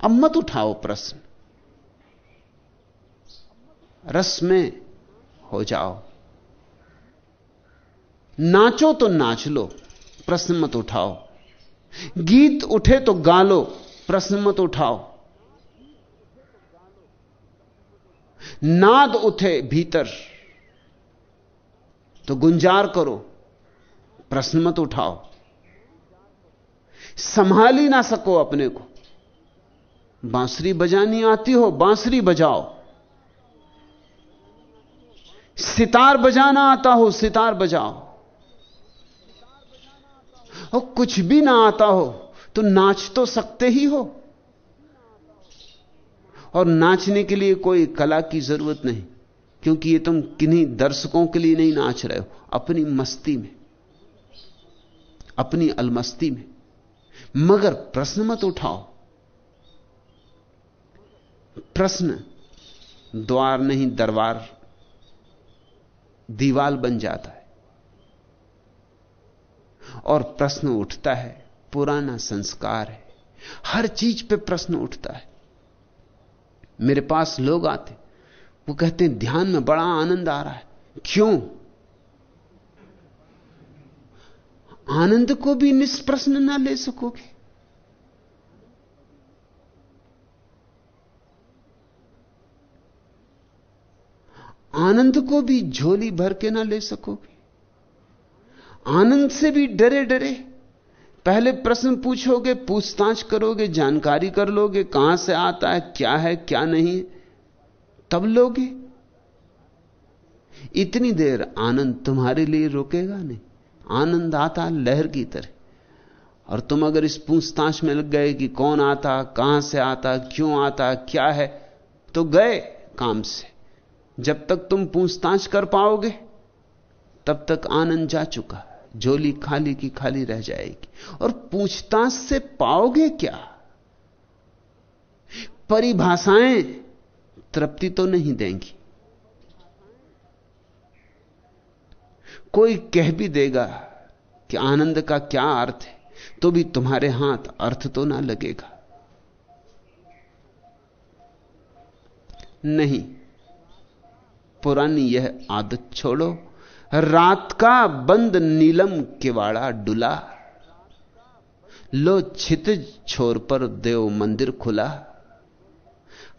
अब मत उठाओ प्रश्न। रस में हो जाओ। नाचो तो नाच लो। प्रश्न मत उठाओ। गीत उठे तो गा लो प्रश्न मत उठाओ। नाद उठे भीतर तो गुंजार करो, प्रश्न मत उठाओ। संभाल ही ना सको अपने को। बांसुरी बजानी आती हो, बांसुरी बजाओ। सितार बजाना आता हो, सितार बजाओ। और कुछ भी ना आता हो तो नाच तो सकते ही हो। और नाचने के लिए कोई कला की ज़रूरत नहीं, क्योंकि ये तुम किन्हीं दर्शकों के लिए नहीं नाच रहे हो, अपनी मस्ती में, अपनी अलमस्ती में। मगर प्रश्न मत उठाओ। प्रश्न, द्वार नहीं, दरबार, दीवाल बन जाता है। और प्रश्न उठता है, पुराना संस्कार है। हर चीज़ पे प्रश्न उठता है। मेरे पास लोग आते, वो कहते हैं, ध्यान में बड़ा आनंद आ रहा है। क्यों? आनंद को भी निष्प्रश्न ना ले सकोगे। आनंद को भी झोली भर के ना ले सकोगे। आनंद से भी डरे डरे। पहले प्रश्न पूछोगे, पूछताछ करोगे, जानकारी कर लोगे, कहाँ से आता है, क्या है, क्या नहीं, तब लोगे। इतनी देर आनंद तुम्हारे लिए रुकेगा नहीं। आनंद आता लहर की तरह। और तुम अगर इस पूछताछ में लग गए कि कौन आता, कहाँ से आता, क्यों आता, क्या है तो गए काम से। जब तक तुम पूछताछ कर पाओगे, तब तक आनंद जा चुका। झोली खाली की खाली रह जाएगी। और पूछताछ से पाओगे क्या? परिभाषाएँ तृप्ति तो नहीं देंगी। कोई कह भी देगा कि आनंद का क्या अर्थ है तो भी तुम्हारे हाथ अर्थ तो ना लगेगा। नहीं, पुरानी यह आदत छोड़ो रात का बंद नीलम किवाड़ा डुला। लो छित छोर पर देव मंदिर खुला।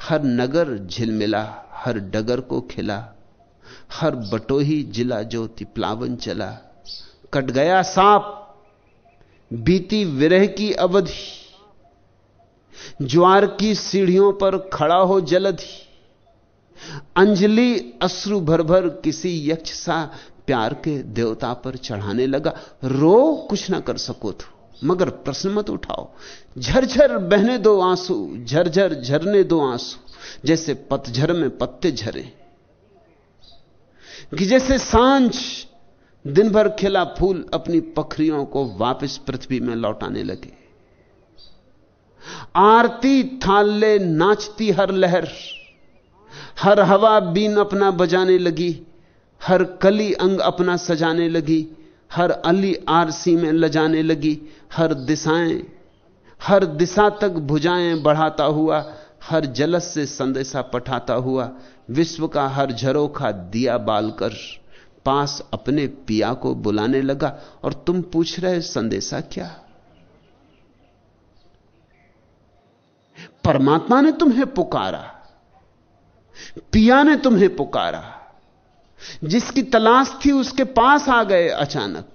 हर नगर झिलमिला हर डगर को खिला। हर बटोही जिला ज्योति प्लावन चला। कट गया सांप, बीती विरह की अवधि। ज्वार की सीढ़ियों पर खड़ा हो जलधि। अंजलि अश्रु भर भर किसी यक्ष सा प्यार के देवता पर चढ़ाने लगा। रो कुछ ना कर सको तो मगर प्रश्न मत उठाओ। झरझर बहने दो आँसू, झरझर झरने दो आँसू, जैसे पतझर में पत्ते झरे। कि जैसे साँझ दिन भर खिला फूल अपनी पखरियों को वापस पृथ्वी में लौटाने लगे। आरती थाले नाचती हर लहर, हर हवा बीन अपना बजाने लगी। हर कली अंग अपना सजाने लगी, हर अली आरसी में लजाने लगी, हर दिशाएँ, हर दिशा तक भुजाएँ बढ़ाता हुआ, हर जलस से संदेशा पठाता हुआ, विश्व का हर झरोखा दिया बालकर, पास अपने पिया को बुलाने लगा, और तुम पूछ रहे संदेशा क्या? परमात्मा ने तुम्हें पुकारा, पिया ने तुम्हें पुकारा जिसकी तलाश थी उसके पास आ गए अचानक।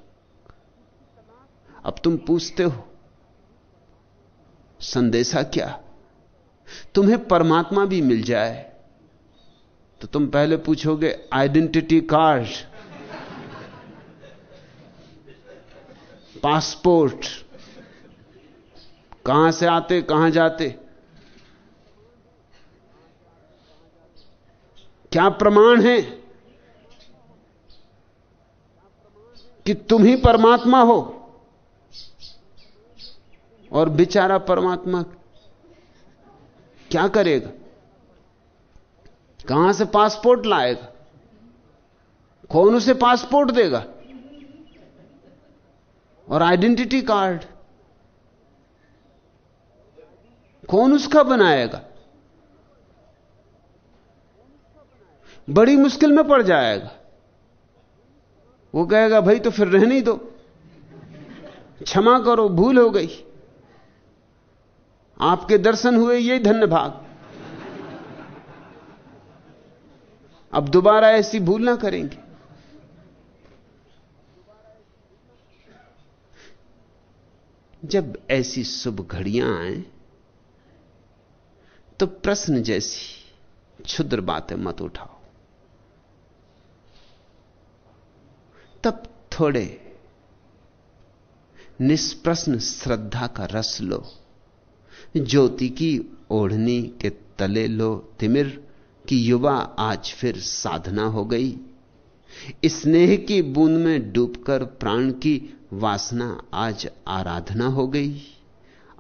अब तुम पूछते हो, संदेशा क्या? तुम्हें परमात्मा भी मिल जाए तो तुम पहले पूछोगे आइडेंटिटी कार्ड पासपोर्ट कहाँ से आते, कहाँ जाते? क्या प्रमाण है? कि तुम ही परमात्मा हो। और बेचारा परमात्मा क्या करेगा? कहाँ से पासपोर्ट लाएगा? कौन उसे पासपोर्ट देगा? और आइडेंटिटी कार्ड? कौन उसका बनाएगा? बड़ी मुश्किल में पड़ जाएगा। वो कहेगा, भाई तो फिर रहने ही दो। क्षमा करो, भूल हो गई। आपके दर्शन हुए, यही धन्य भाग। अब दोबारा ऐसी भूल ना करेंगे। जब ऐसी शुभ घड़ियाँ आए तो प्रश्न जैसी क्षुद्र बातें मत उठाओ। तब थोड़े निष्प्रश्न श्रद्धा का रस लो। ज्योति की ओढ़नी के तले लो। तिमिर की युवा आज फिर साधना हो गई। स्नेह की बूंद में डूबकर प्राण की वासना आज आराधना हो गई।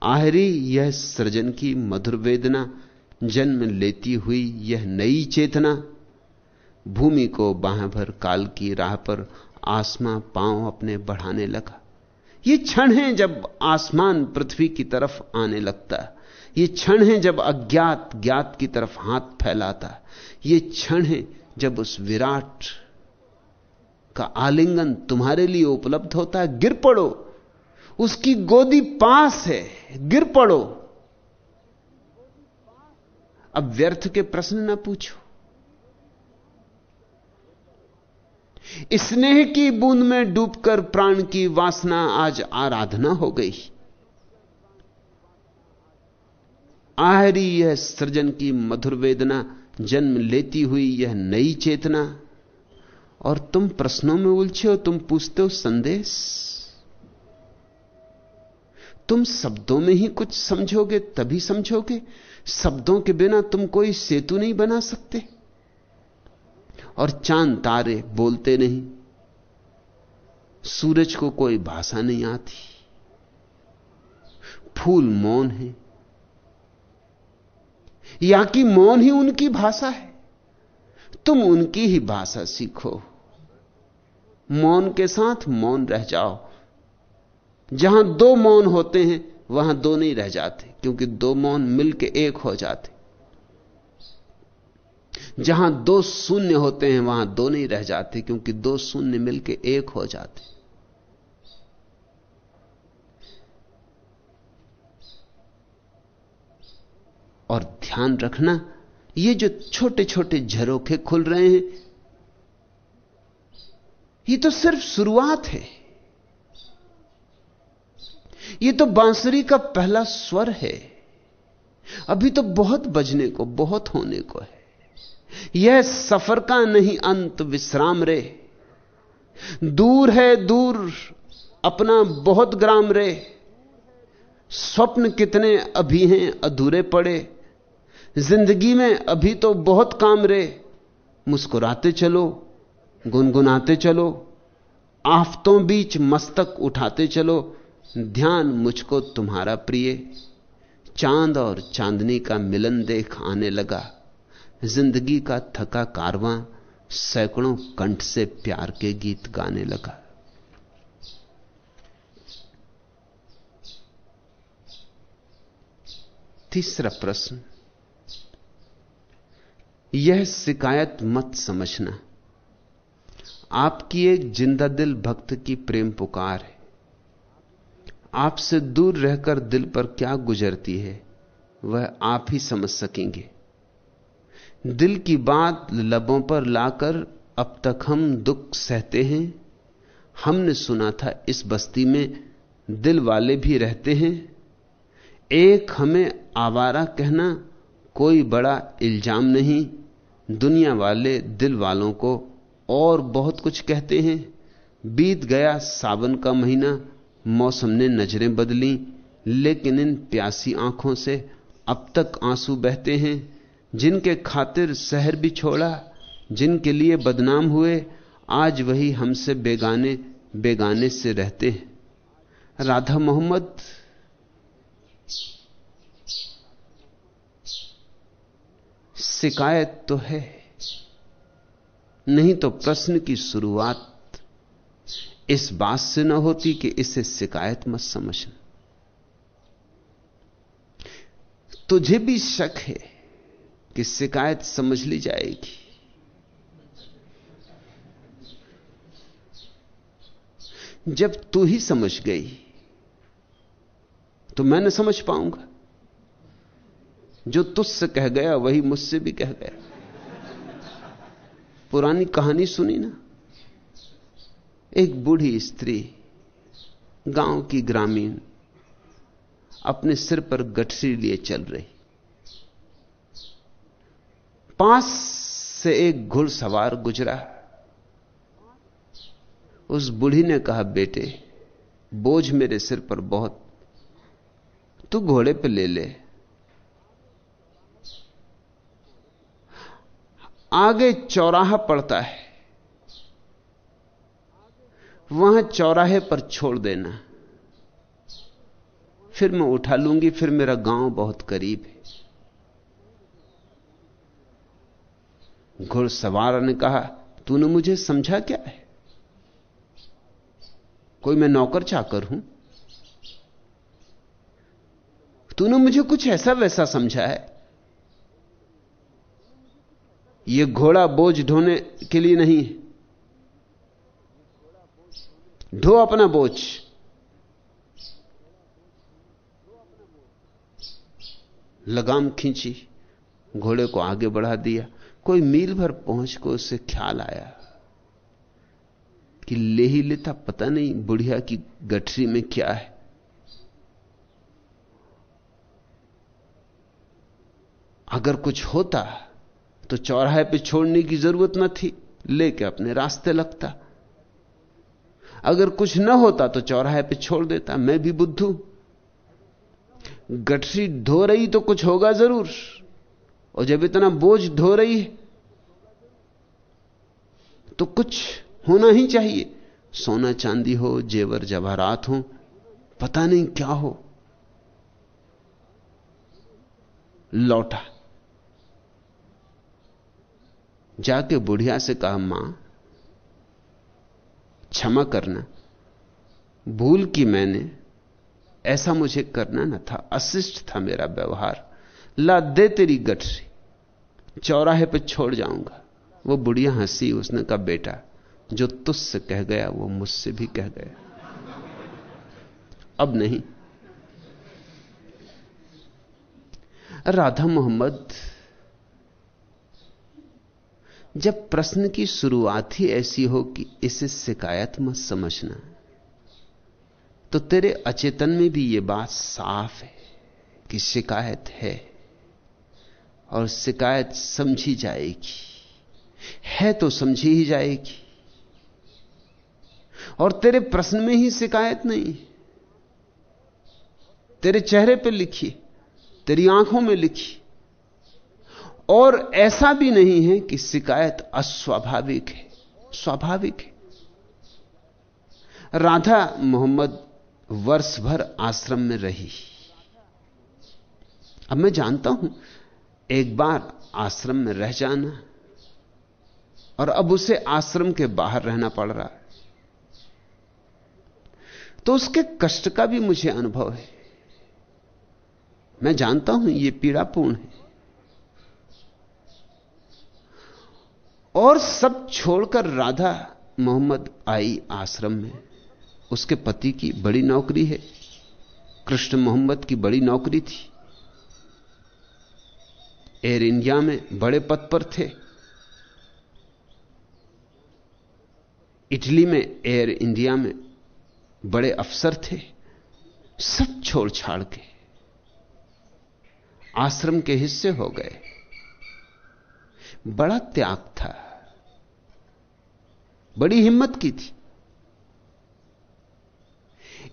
आहरी यह सृजन की मधुर वेदना, जन्म लेती हुई यह नई चेतना। भूमि को बाह भर काल की राह पर आसमां पाँव अपने बढ़ाने लगा। ये क्षण है जब आसमान पृथ्वी की तरफ़ आने लगता। है ये क्षण है जब अज्ञात ज्ञात की तरफ़ हाथ फैलाता। ये क्षण है जब उस विराट का आलिंगन तुम्हारे लिए उपलब्ध होता। है गिर पड़ो। उसकी गोदी पास है। गिर पड़ो। अब व्यर्थ के प्रश्न ना पूछो। स्नेह की बूंद में डूबकर प्राण की वासना आज आराधना हो गई। आहरी यह सृजन की मधुर वेदना, जन्म लेती हुई यह नई चेतना। और तुम प्रश्नों में उलझे हो, तुम पूछते हो संदेश। तुम शब्दों में ही कुछ समझोगे, तभी समझोगे। शब्दों के बिना तुम कोई सेतु नहीं बना सकते। और चाँद तारे बोलते नहीं। सूरज को कोई भाषा नहीं आती। फूल मौन है। या कि मौन ही उनकी भाषा है? तुम उनकी ही भाषा सीखो। मौन के साथ मौन रह जाओ। जहाँ दो मौन होते हैं, वहाँ दो नहीं रह जाते, क्योंकि दो मौन मिलके एक हो जाते। जहाँ दो शून्य होते हैं, वहाँ दो नहीं रह जाते, क्योंकि दो शून्य मिलके एक हो जाते और ध्यान रखना, ये जो छोटे छोटे झरोखे खुल रहे हैं, ये तो सिर्फ़ शुरुआत है। ये तो बांसुरी का पहला स्वर है। अभी तो बहुत बजने को, बहुत होने को है। यह सफ़र का नहीं अंत, विश्राम रे। दूर है दूर, अपना बहुत ग्राम रे। स्वप्न कितने अभी हैं, अधूरे पड़े। ज़िंदगी में अभी तो बहुत काम रे। मुस्कुराते चलो, गुनगुनाते चलो। आफतों बीच मस्तक उठाते चलो। ध्यान मुझको तुम्हारा प्रिय। चाँद और चांदनी का मिलन देख आने लगा। ज़िंदगी का थका कारवां सैकड़ों कंठ से प्यार के गीत गाने लगा। तीसरा प्रश्न, यह शिकायत मत समझना। आपकी एक ज़िंदा दिल भक्त की प्रेम पुकार है। आपसे दूर रहकर दिल पर क्या गुजरती है, वह आप ही समझ सकेंगे। दिल की बात लबों पर लाकर अब तक हम दुख सहते हैं। हमने सुना था इस बस्ती में दिल वाले भी रहते हैं। एक हमें आवारा कहना कोई बड़ा इल्ज़ाम नहीं। दुनिया वाले दिल वालों को और बहुत कुछ कहते हैं। बीत गया सावन का महीना, मौसम ने नज़रें बदली, लेकिन इन प्यासी आँखों से अब तक आँसू बहते हैं। जिनके खातिर शहर भी छोड़ा, जिनके लिए बदनाम हुए, आज वही हमसे बेगाने बेगाने से रहते हैं। राधा मोहम्मद। शिकायत तो है, नहीं तो प्रश्न की शुरुआत। इस बात से न होती कि इसे शिकायत मत समझना। तुझे भी शक है कि शिकायत समझ ली जाएगी। जब तू ही समझ गई तो मैं न समझ पाऊँगा। जो तुझसे कह गया, वही मुझसे भी कह गया। पुरानी कहानी सुनी ना? एक बूढ़ी स्त्री गाँव की ग्रामीण अपने सिर पर गठरी लिए चल रही। पास से एक घुड़सवार गुजरा। उस बूढ़ी ने कहा, बेटे, बोझ मेरे सिर पर बहुत। तू घोड़े पे ले ले। आगे चौराहा पड़ता है। वहाँ चौराहे पर छोड़ देना। फिर मैं उठा लूँगी, फिर मेरा गाँव बहुत करीब है। घुड़सवार ने कहा, तूने मुझे समझा क्या है? कोई मैं नौकर चाकर हूँ? तूने मुझे कुछ ऐसा वैसा समझा है? यह घोड़ा बोझ ढोने के लिए नहीं है। ढो अपना बोझ। लगाम खींची, घोड़े को आगे बढ़ा दिया। कोई मील भर पहुँच को उससे ख्याल आया कि ले ही लेता, पता नहीं बुढ़िया की गठरी में क्या है। अगर कुछ होता तो चौराहे पे छोड़ने की ज़रूरत न थी, लेके अपने रास्ते लगता। अगर कुछ न होता तो चौराहे पे छोड़ देता, मैं भी बुद्धू। गठरी धो रही तो कुछ होगा ज़रूर। और जब इतना बोझ धो रही है तो कुछ होना ही चाहिए। सोना चांदी हो, जेवर जवाहरात हो, पता नहीं क्या हो। लौटा। जाके बुढ़िया से कहा, माँ, क्षमा करना। भूल की मैंने, ऐसा मुझे करना न था। अशिष्ट था मेरा व्यवहार। ला दे तेरी गठरी चौराहे पे छोड़ जाऊँगा। वो बुढ़िया हँसी, उसने कहा, बेटा, जो तुझसे कह गया, वो मुझसे भी कह गया। अब नहीं। राधा मोहम्मद, जब प्रश्न की शुरुआत ही ऐसी हो कि इसे शिकायत मत समझना तो तेरे अचेतन में भी यह बात साफ़ है कि शिकायत है। और शिकायत समझी जाएगी। है तो समझी ही जाएगी। और तेरे प्रश्न में ही शिकायत नहीं। तेरे चेहरे पर लिखी, तेरी आँखों में लिखी। और ऐसा भी नहीं है कि शिकायत अस्वाभाविक है। स्वाभाविक है। राधा मोहम्मद वर्ष भर आश्रम में रही। अब मैं जानता हूँ एक बार आश्रम में रह जाना और अब उसे आश्रम के बाहर रहना पड़ रहा है। तो उसके कष्ट का भी मुझे अनुभव है। मैं जानता हूँ यह पीड़ापूर्ण है। और सब छोड़कर राधा मोहम्मद आई आश्रम में। उसके पति की बड़ी नौकरी है। कृष्ण मोहम्मद की बड़ी नौकरी थी। एयर इंडिया में बड़े पद पर थे। इटली में एयर इंडिया में बड़े अफसर थे। सब छोड़ छाड़ के आश्रम के हिस्से हो गए। बड़ा त्याग था। बड़ी हिम्मत की थी।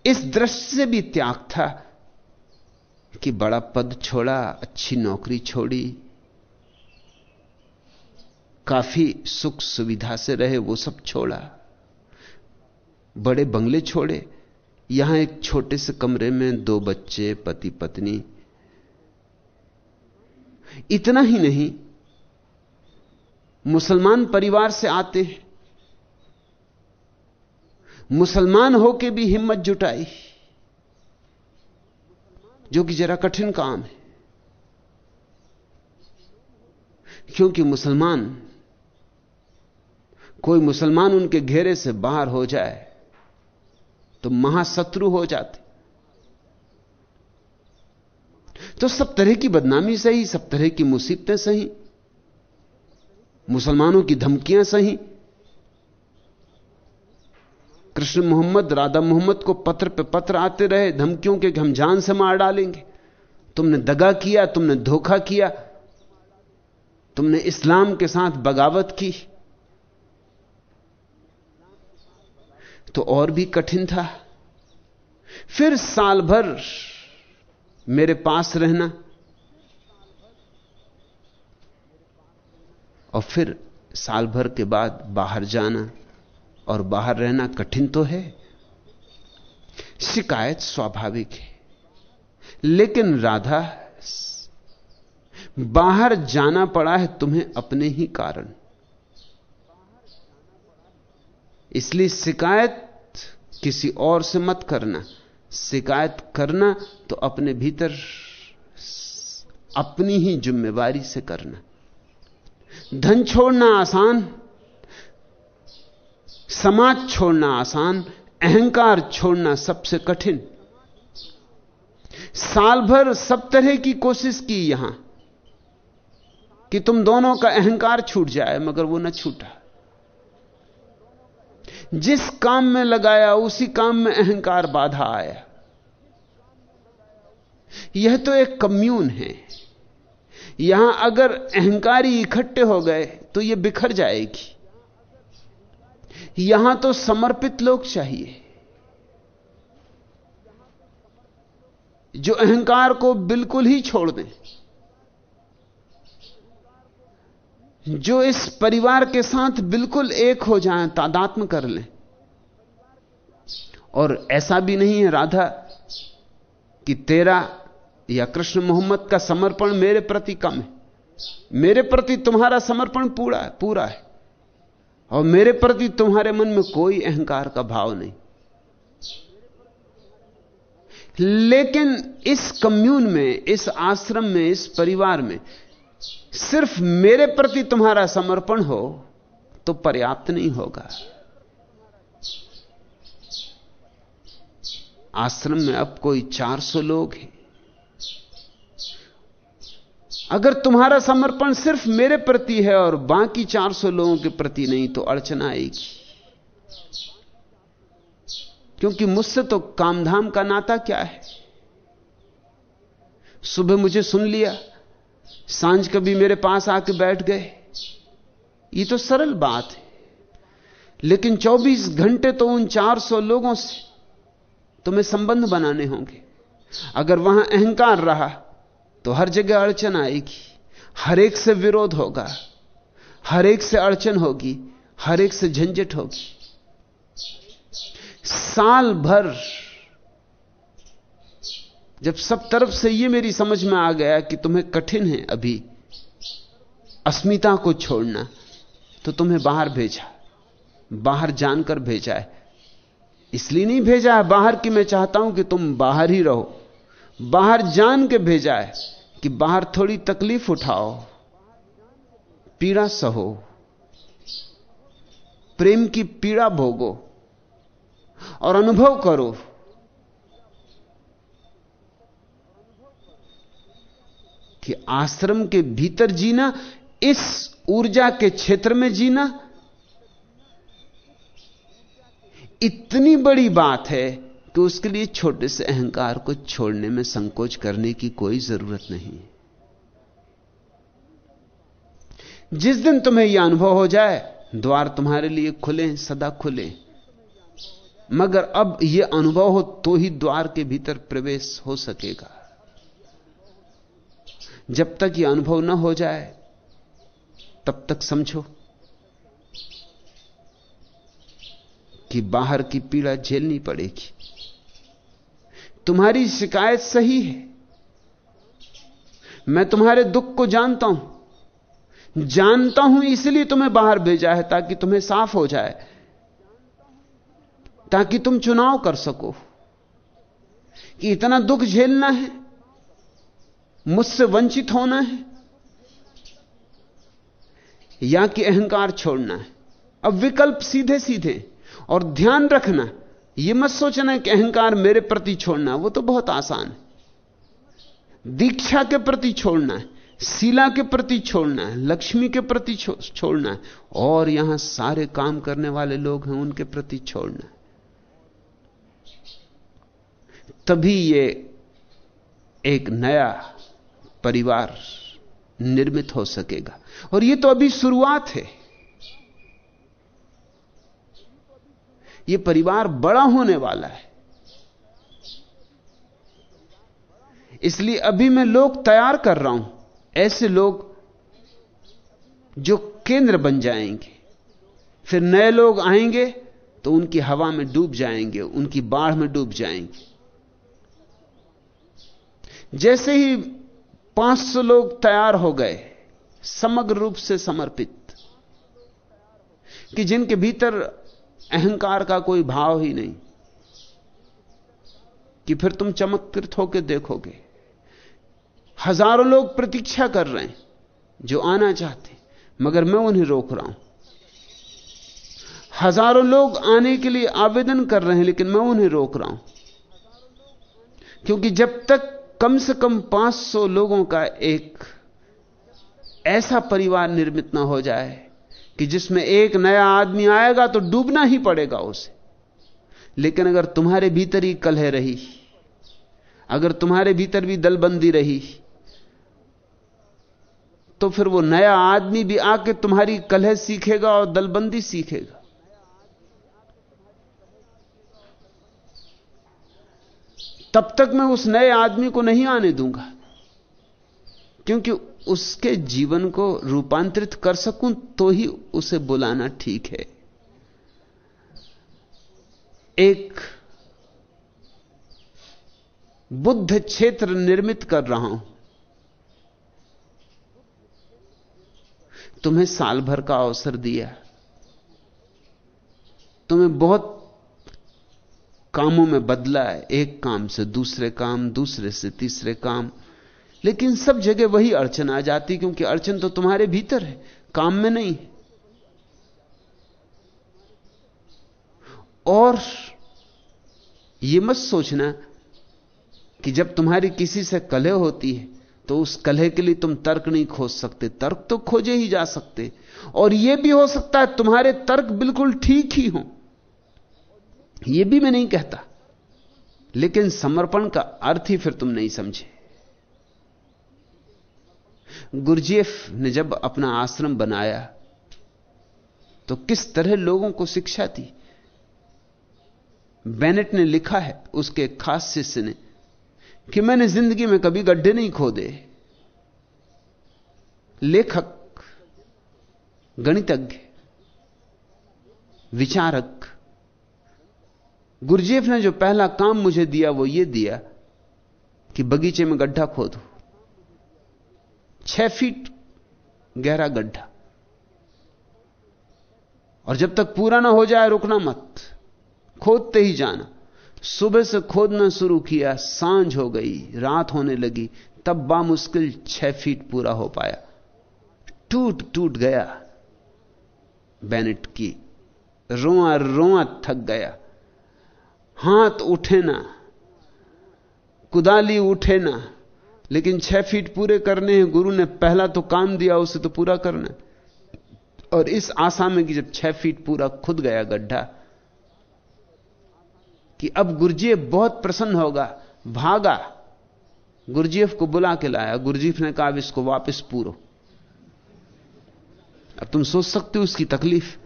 इस दृश्य से भी त्याग था। कि बड़ा पद छोड़ा, अच्छी नौकरी छोड़ी। काफ़ी सुख सुविधा से रहे, वो सब छोड़ा। बड़े बंगले छोड़े। यहाँ एक छोटे से कमरे में दो बच्चे, पति पत्नी। इतना ही नहीं, मुसलमान परिवार से आते हैं। मुसलमान होके भी हिम्मत जुटाई। जो कि जरा कठिन काम है। क्योंकि मुसलमान, कोई मुसलमान उनके घेरे से बाहर हो जाए तो महाशत्रु हो जाते। तो सब तरह की बदनामी सही, सब तरह की मुसीबतें सही, मुसलमानों की धमकियाँ सही कृष्ण मोहम्मद, राधा मोहम्मद को पत्र पे पत्र आते रहे, धमकियों के हम जान से मार डालेंगे। तुमने दगा किया, तुमने धोखा किया, तुमने इस्लाम के साथ बगावत की। तो और भी कठिन था। फिर साल भर मेरे पास रहना, और फिर साल भर के बाद बाहर जाना। और बाहर रहना कठिन तो है। शिकायत स्वाभाविक है। लेकिन राधा, बाहर जाना पड़ा है तुम्हें अपने ही कारण। इसलिए शिकायत किसी और से मत करना। शिकायत करना तो अपने भीतर अपनी ही जिम्मेवारी से करना। धन छोड़ना आसान समाज छोड़ना आसान, अहंकार छोड़ना सबसे कठिन। साल भर सब तरह की कोशिश की यहाँ कि तुम दोनों का अहंकार छूट जाए, मगर वो न छूटा। जिस काम में लगाया, उसी काम में अहंकार बाधा आया। यह तो एक कम्यून है। यहाँ अगर अहंकारी इकट्ठे हो गए तो यह बिखर जाएगी। यहाँ तो समर्पित लोग चाहिए। जो अहंकार को बिल्कुल ही छोड़ दें। जो इस परिवार के साथ बिल्कुल एक हो जाए, तादात्म कर लें। और ऐसा भी नहीं है, राधा, कि तेरा या कृष्ण मोहम्मद का समर्पण मेरे प्रति कम है। मेरे प्रति तुम्हारा समर्पण पूरा है पूरा है। और मेरे प्रति तुम्हारे मन में कोई अहंकार का भाव नहीं। लेकिन इस कम्यून में, इस आश्रम में, इस परिवार में सिर्फ़ मेरे प्रति तुम्हारा समर्पण हो तो पर्याप्त नहीं होगा। आश्रम में अब कोई 400 लोग हैं। अगर तुम्हारा समर्पण सिर्फ़ मेरे प्रति है और बाकी 400 लोगों के प्रति नहीं तो अड़चना आएगी। क्योंकि मुझसे तो कामधाम का नाता क्या है? सुबह मुझे सुन लिया, साँझ कभी मेरे पास आके बैठ गए। ये तो सरल बात है। लेकिन 24 घंटे तो उन 400 लोगों से तुम्हें संबंध बनाने होंगे। अगर वहाँ अहंकार रहा तो हर जगह अड़चन आएगी। हर एक से विरोध होगा। हर एक से अड़चन होगी। हर एक से झंझट होगी। साल भर जब सब तरफ़ से यह मेरी समझ में आ गया कि तुम्हें कठिन है अभी अस्मिता को छोड़ना तो तुम्हें बाहर भेजा। बाहर जानकर भेजा है। इसलिए नहीं भेजा है बाहर कि मैं चाहता हूँ कि तुम बाहर ही रहो। बाहर जान के भेजा है कि बाहर थोड़ी तकलीफ़ उठाओ, पीड़ा सहो, प्रेम की पीड़ा भोगो और अनुभव करो। कि आश्रम के भीतर जीना, इस ऊर्जा के क्षेत्र में जीना, इतनी बड़ी बात है कि उसके लिए छोटे से अहंकार को छोड़ने में संकोच करने की कोई ज़रूरत नहीं जिस दिन तुम्हें यह अनुभव हो जाए, द्वार तुम्हारे लिए खुले सदा खुले मगर अब यह अनुभव हो तो ही द्वार के भीतर प्रवेश हो सकेगा। जब तक यह अनुभव ना हो जाए, तब तक समझो कि बाहर की पीड़ा झेलनी पड़ेगी। तुम्हारी शिकायत सही है। मैं तुम्हारे दुख को जानता हूँ। जानता हूँ, इसलिए तुम्हें बाहर भेजा है ताकि तुम्हें साफ़ हो जाए, ताकि तुम चुनाव कर सको कि इतना दुख झेलना है, मुझसे वंचित होना है, या कि अहंकार छोड़ना है। अब विकल्प सीधे सीधे और ध्यान रखना यह मत सोचना कि अहंकार मेरे प्रति छोड़ना, वो तो बहुत आसान है। दीक्षा के प्रति छोड़ना है शिला के प्रति छोड़ना है लक्ष्मी के प्रति छोड़ना है और यहाँ सारे काम करने वाले लोग हैं, उनके प्रति छोड़ना। तभी ये एक नया परिवार निर्मित हो सकेगा। और ये तो अभी शुरुआत है। ये परिवार बड़ा होने वाला है। इसलिए अभी मैं लोग तैयार कर रहा हूँ। ऐसे लोग जो केंद्र बन जाएँगे। फिर नए लोग आएँगे तो उनकी हवा में डूब जाएँगे, उनकी बाढ़ में डूब जाएँगे। जैसे ही 500 लोग तैयार हो गए, समग्र रूप से समर्पित, कि जिनके भीतर अहंकार का कोई भाव ही नहीं कि फिर तुम चमत्कृत होकर देखोगे। हज़ारों लोग प्रतीक्षा कर रहे हैं जो आना चाहते, मगर मैं उन्हें रोक रहा हूँ। हज़ारों लोग आने के लिए आवेदन कर रहे हैं, लेकिन मैं उन्हें रोक रहा हूँ। क्योंकि जब तक कम से कम 500 लोगों का एक ऐसा परिवार निर्मित ना हो जाए कि जिसमें एक नया आदमी आएगा तो डूबना ही पड़ेगा उसे। लेकिन अगर तुम्हारे भीतर ही कलह रही, अगर तुम्हारे भीतर भी दलबंदी रही तो फिर वो नया आदमी भी आके तुम्हारी कलह सीखेगा और दलबंदी सीखेगा। तब तक मैं उस नए आदमी को नहीं आने दूँगा, क्योंकि उसके जीवन को रूपांतरित कर सकूँ तो ही उसे बुलाना ठीक है। एक बुद्ध क्षेत्र निर्मित कर रहा हूँ। तुम्हें साल भर का अवसर दिया। तुम्हें बहुत कामों में बदला है। एक काम से दूसरे काम, दूसरे से तीसरे काम। लेकिन सब जगह वही अड़चन आ जाती क्योंकि अड़चन तो तुम्हारे भीतर है, काम में नहीं और यह मत सोचना कि जब तुम्हारी किसी से कलह होती है तो उस कलह के लिए तुम तर्क नहीं खोज सकते। तर्क तो खोजे ही जा सकते। और यह भी हो सकता है तुम्हारे तर्क बिल्कुल ठीक ही हो। यह भी मैं नहीं कहता, लेकिन समर्पण का अर्थ ही फिर तुम नहीं समझे। गुरजेफ ने जब अपना आश्रम बनाया तो किस तरह लोगों को शिक्षा दी? बेनेट ने लिखा है उसके खास शिष्य ने कि मैंने ज़िंदगी में कभी गड्ढे नहीं खोदे। लेखक, गणितज्ञ, विचारक गुरजेफ ने जो पहला काम मुझे दिया वो ये दिया कि बगीचे में गड्ढा खोदो। छह फीट गहरा गड्ढा। और जब तक पूरा ना हो जाए, रुकना मत। खोदते ही जाना। सुबह से खोदना शुरू किया, साँझ हो गई, रात होने लगी, तब बामुश्किल छह फीट पूरा हो पाया। टूट टूट गया। बेनेट की रोआ रोआ थक गया। हाथ उठे ना, कुदाली उठे ना लेकिन छह फीट पूरे करने हैं, गुरु ने पहला तो काम दिया, उसे तो पूरा करना और इस आशा में कि जब छह फीट पूरा खुद गया गड्ढा, कि अब गुरजीफ बहुत प्रसन्न होगा, भागा, गुरजीफ को बुला के लाया। गुरजीफ ने कहा इसको वापस पूरो। अब तुम सोच सकते हो उसकी तकलीफ़।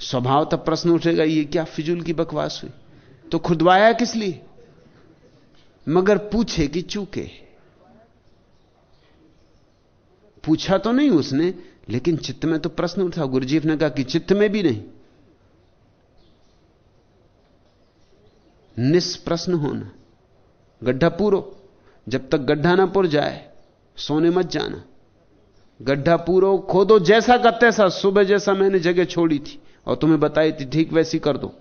स्वभाव तब प्रश्न उठेगा, ये क्या फिजूल की बकवास हुई? तो खुदवाया किस लिए? मगर पूछे कि चूके? पूछा तो नहीं उसने, लेकिन चित्त में तो प्रश्न उठा। गुरुजीफ ने कहा कि चित्त में भी नहीं। निष्प्रश्न होना। गड्ढा पूरो। जब तक गड्ढा ना पुर जाए, सोने मत जाना। गड्ढा पूरो, खोदो जैसा का तैसा। सुबह जैसा मैंने जगह छोड़ी थी और तुम्हें बताई थी, ठीक वैसी कर दो।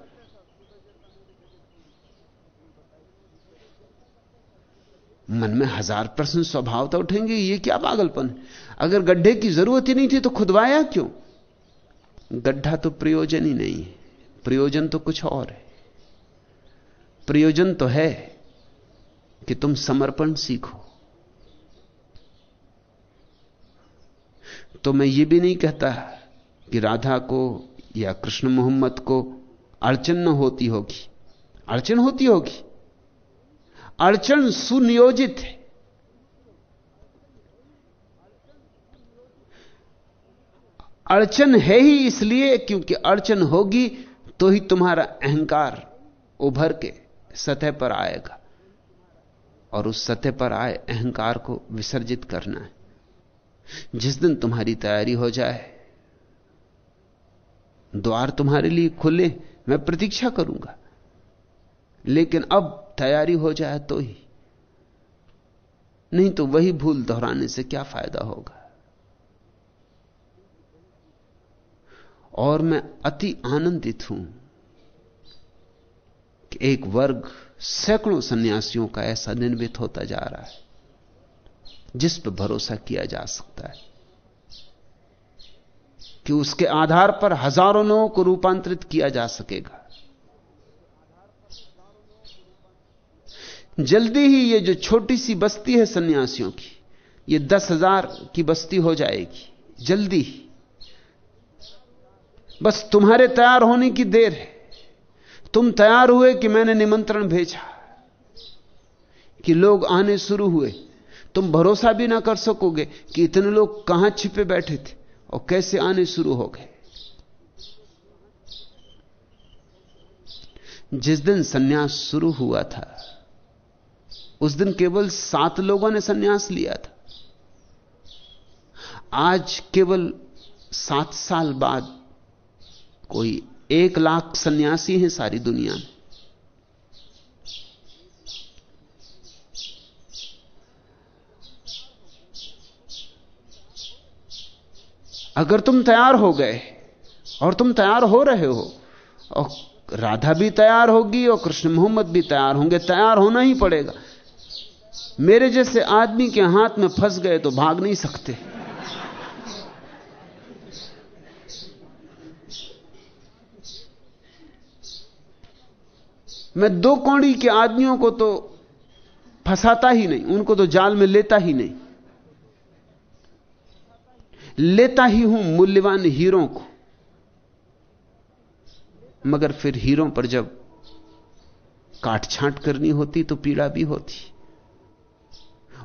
मन में हज़ार प्रश्न स्वभाव तो उठेंगे, ये क्या पागलपन अगर गड्ढे की ज़रूरत ही नहीं थी तो खुदवाया क्यों? गड्ढा तो प्रयोजन ही नहीं है। प्रयोजन तो कुछ और है। प्रयोजन तो है कि तुम समर्पण सीखो। तो मैं ये भी नहीं कहता कि राधा को या कृष्ण मोहम्मद को अड़चन न होती होगी। अड़चन होती होगी। अड़चन सुनियोजित है। अड़चन है ही इसलिए क्योंकि अड़चन होगी तो ही तुम्हारा अहंकार उभर के सतह पर आएगा और उस सतह पर आए अहंकार को विसर्जित करना है। जिस दिन तुम्हारी तैयारी हो जाए, द्वार तुम्हारे लिए खुले, मैं प्रतीक्षा करूँगा। लेकिन अब तैयारी हो जाए तो ही। नहीं तो वही भूल दोहराने से क्या फ़ायदा होगा? और मैं अति आनंदित हूँ कि एक वर्ग सैकड़ों सन्यासियों का ऐसा निर्मित होता जा रहा है, जिस पर भरोसा किया जा सकता है कि उसके आधार पर हज़ारों लोगों को रूपांतरित किया जा सकेगा। जल्दी ही ये जो छोटी सी बस्ती है सन्यासियों की, ये दस हज़ार की बस्ती हो जाएगी, जल्दी ही। बस तुम्हारे तैयार होने की देर है। तुम तैयार हुए कि मैंने निमंत्रण भेजा, कि लोग आने शुरू हुए। तुम भरोसा भी ना कर सकोगे कि इतने लोग कहाँ छिपे बैठे थे और कैसे आने शुरू हो गए। जिस दिन सन्यास शुरू हुआ था उस दिन केवल सात लोगों ने सन्यास लिया था। आज केवल सात साल बाद कोई एक लाख सन्यासी हैं सारी दुनिया में। अगर तुम तैयार हो गए और तुम तैयार हो रहे हो, और राधा भी तैयार होगी और कृष्ण मोहम्मद भी तैयार होंगे, तैयार होना ही पड़ेगा। मेरे जैसे आदमी के हाथ में फंस गए तो भाग नहीं सकते। मैं दो कौड़ी के आदमियों को तो फंसाता ही नहीं, उनको तो जाल में लेता ही नहीं। लेता ही हूँ मूल्यवान हीरों को, मगर फिर हीरों पर जब काट छांट करनी होती तो पीड़ा भी होती।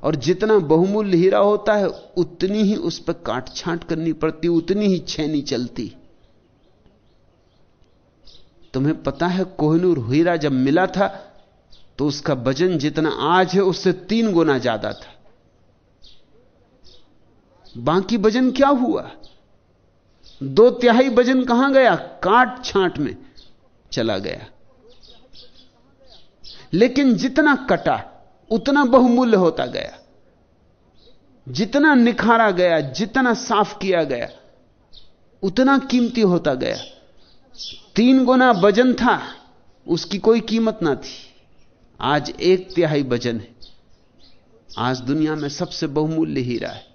और जितना बहुमूल्य हीरा होता है, उतनी ही उस पर काट छांट करनी पड़ती, उतनी ही छेनी चलती। तुम्हें पता है, कोहनूर हीरा जब मिला था तो उसका वज़न जितना आज है, उससे तीन गुना ज़्यादा था। बाकी वज़न क्या हुआ? दो तिहाई वज़न कहाँ गया? काट छांट में चला गया। लेकिन जितना कटा उतना बहुमूल्य होता गया। जितना निखारा गया, जितना साफ़ किया गया, उतना कीमती होता गया। तीन गुना वज़न था, उसकी कोई कीमत ना थी। आज एक तिहाई वज़न है। आज दुनिया में सबसे बहुमूल्य हीरा है।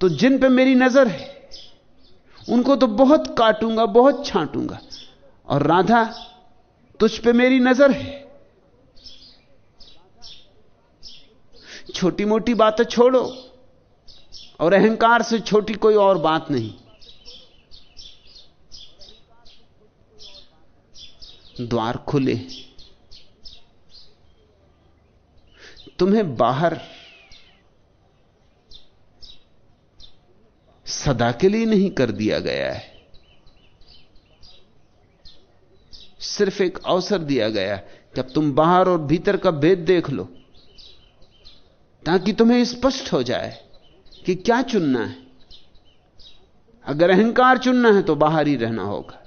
तो जिन पे मेरी नज़र है, उनको तो बहुत काटूँगा, बहुत छांटूँगा। और राधा, तुझ पे मेरी नज़र है। छोटी मोटी बातें छोड़ो और अहंकार से छोटी कोई और बात नहीं। द्वार खुले। तुम्हें बाहर सदा के लिए नहीं कर दिया गया है। सिर्फ़ एक अवसर दिया गया कि अब तुम बाहर और भीतर का भेद देख लो ताकि तुम्हें स्पष्ट हो जाए कि क्या चुनना है। अगर अहंकार चुनना है तो बाहर ही रहना होगा।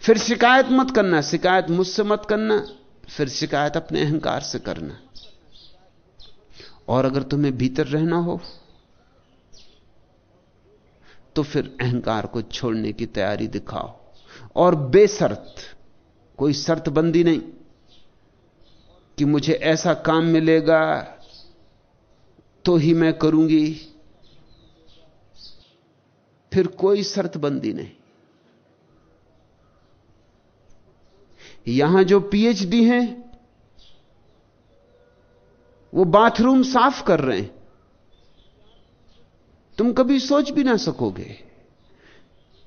फिर शिकायत मत करना, शिकायत मुझसे मत करना, फिर शिकायत अपने अहंकार से करना। और अगर तुम्हें भीतर रहना हो तो फिर अहंकार को छोड़ने की तैयारी दिखाओ। और बेसर्त, कोई शर्तबंदी नहीं। कि मुझे ऐसा काम मिलेगा तो ही मैं करूँगी। फिर कोई शर्त बंदी नहीं। यहाँ जो पीएचडी हैं, वो बाथरूम साफ़ कर रहे हैं। तुम कभी सोच भी ना सकोगे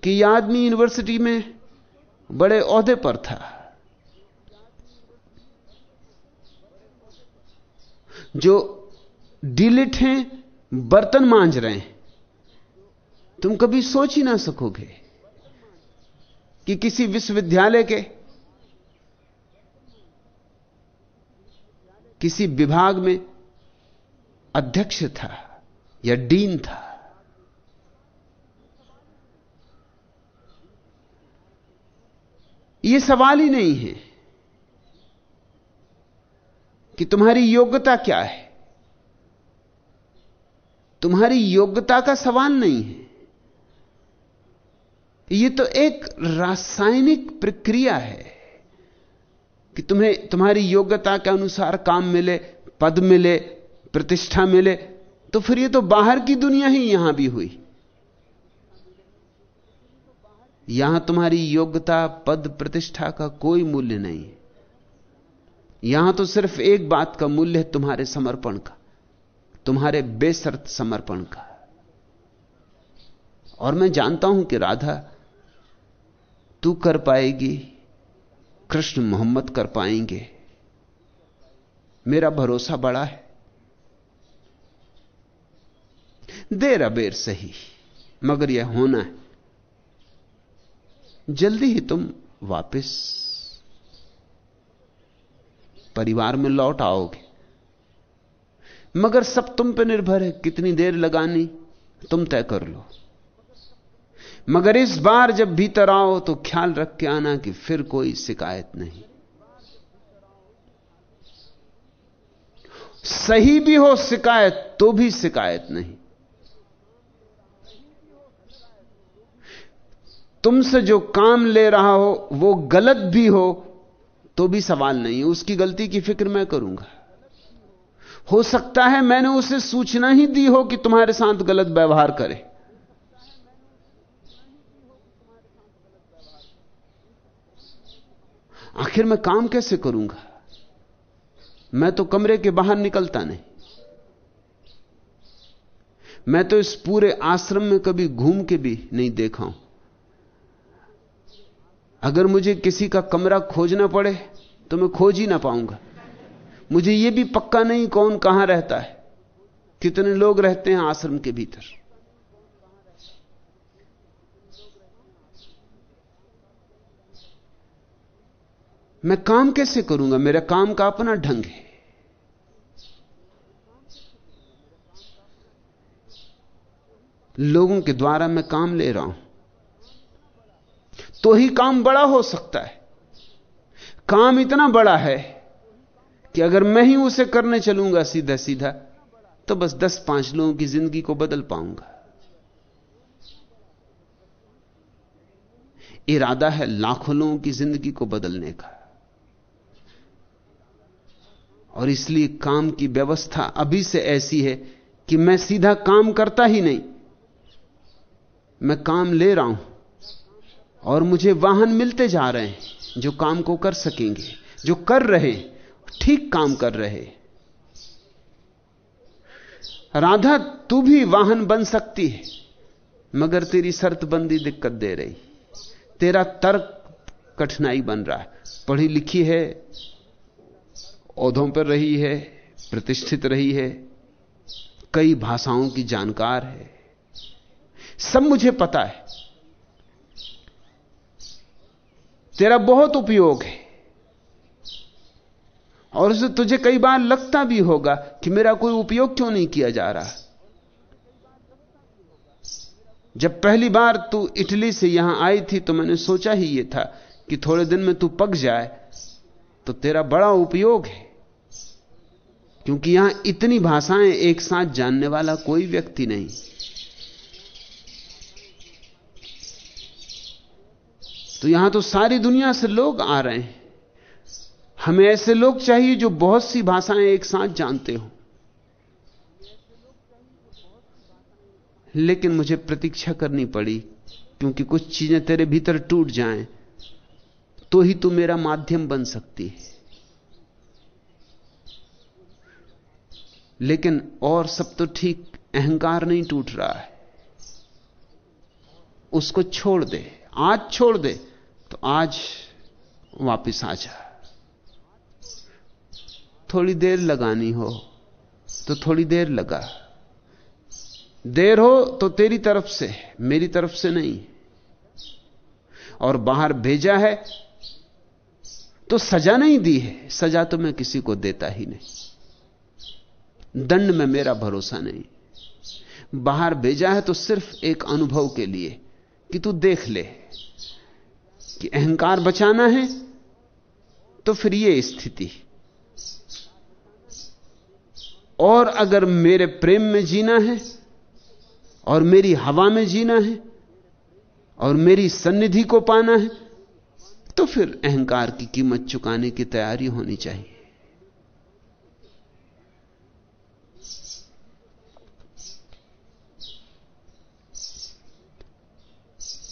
कि यह आदमी यूनिवर्सिटी में बड़े औहदे पर था। जो डिलिट हैं, बर्तन मांज रहे हैं। तुम कभी सोच ही ना सकोगे कि किसी विश्वविद्यालय के, किसी विभाग में अध्यक्ष था या डीन था। यह सवाल ही नहीं है। कि तुम्हारी योग्यता क्या है? तुम्हारी योग्यता का सवाल नहीं है। यह तो एक रासायनिक प्रक्रिया है कि तुम्हें, तुम्हारी योग्यता के अनुसार काम मिले, पद मिले, प्रतिष्ठा मिले तो फिर यह तो बाहर की दुनिया ही यहाँ भी हुई। यहाँ तुम्हारी योग्यता, पद, प्रतिष्ठा का कोई मूल्य नहीं है। यहाँ तो सिर्फ़ एक बात का मूल्य है, तुम्हारे समर्पण का। तुम्हारे बेसर्त समर्पण का। और मैं जानता हूँ कि राधा, तू कर पाएगी, कृष्ण मोहम्मद कर पाएँगे। मेरा भरोसा बड़ा है। देर अबेर सही मगर यह होना है। जल्दी ही तुम वापस परिवार में लौट आओगे। मगर सब तुम पे निर्भर है, कितनी देर लगानी, तुम तय कर लो। मगर इस बार जब भीतर आओ तो ख्याल रख के आना कि फिर कोई शिकायत नहीं। सही भी हो शिकायत तो भी शिकायत नहीं। तुमसे जो काम ले रहा हो, वो गलत भी हो तो भी सवाल नहीं है। उसकी गलती की फ़िक्र मैं करूँगा। हो सकता है मैंने उसे सूचना ही दी हो कि तुम्हारे साथ गलत व्यवहार करे। आखिर मैं काम कैसे करूँगा? मैं तो कमरे के बाहर निकलता नहीं। मैं तो इस पूरे आश्रम में कभी घूम के भी नहीं देखा हूँ। अगर मुझे किसी का कमरा खोजना पड़े तो मैं खोज ही ना पाऊँगा। मुझे यह भी पक्का नहीं कौन कहाँ रहता है, कितने लोग रहते हैं आश्रम के भीतर। मैं काम कैसे करूँगा? मेरा काम का अपना ढंग है। लोगों के द्वारा मैं काम ले रहा हूँ। तो ही काम बड़ा हो सकता है। काम इतना बड़ा है कि अगर मैं ही उसे करने चलूँगा सीधा सीधा तो बस दस पाँच लोगों की ज़िंदगी को बदल पाऊँगा। इरादा है लाखों लोगों की ज़िंदगी को बदलने का। और इसलिए काम की व्यवस्था अभी से ऐसी है कि मैं सीधा काम करता ही नहीं, मैं काम ले रहा हूँ। और मुझे वाहन मिलते जा रहे हैं, जो काम को कर सकेंगे, जो कर रहे ठीक काम कर रहे राधा, तू भी वाहन बन सकती है, मगर तेरी शर्तबंदी दिक्कत दे रही। तेरा तर्क कठिनाई बन रहा है। पढ़ी लिखी है, औधों पर रही है, प्रतिष्ठित रही है, कई भाषाओं की जानकार है। सब मुझे पता है। तेरा बहुत उपयोग है। और उसे तुझे कई बार लगता भी होगा कि मेरा कोई उपयोग क्यों नहीं किया जा रहा। जब पहली बार तू इटली से यहाँ आई थी तो मैंने सोचा ही यह था कि थोड़े दिन में तू पक जाए तो तेरा बड़ा उपयोग है। क्योंकि यहाँ इतनी भाषाएँ एक साथ जानने वाला कोई व्यक्ति नहीं। तो यहाँ तो सारी दुनिया से लोग आ रहे हैं। हमें ऐसे लोग चाहिए जो बहुत सी भाषाएँ एक साथ जानते हो। लेकिन मुझे प्रतीक्षा करनी पड़ी, क्योंकि कुछ चीज़ें तेरे भीतर टूट जाएँ तो ही तू मेरा माध्यम बन सकती है। लेकिन और सब तो ठीक, अहंकार नहीं टूट रहा है। उसको छोड़ दे, आज छोड़ दे तो आज वापिस आ जा। थोड़ी देर लगानी हो तो थोड़ी देर लगा। देर हो तो तेरी तरफ़ से, मेरी तरफ़ से नहीं। और बाहर भेजा है तो सजा नहीं दी है। सजा तो मैं किसी को देता ही नहीं। दंड में मेरा भरोसा नहीं। बाहर भेजा है तो सिर्फ़ एक अनुभव के लिए कि तू देख ले। कि अहंकार बचाना है तो फिर यह स्थिति और अगर मेरे प्रेम में जीना है, और मेरी हवा में जीना है, और मेरी सन्निधि को पाना है तो फिर अहंकार की कीमत चुकाने की तैयारी होनी चाहिए।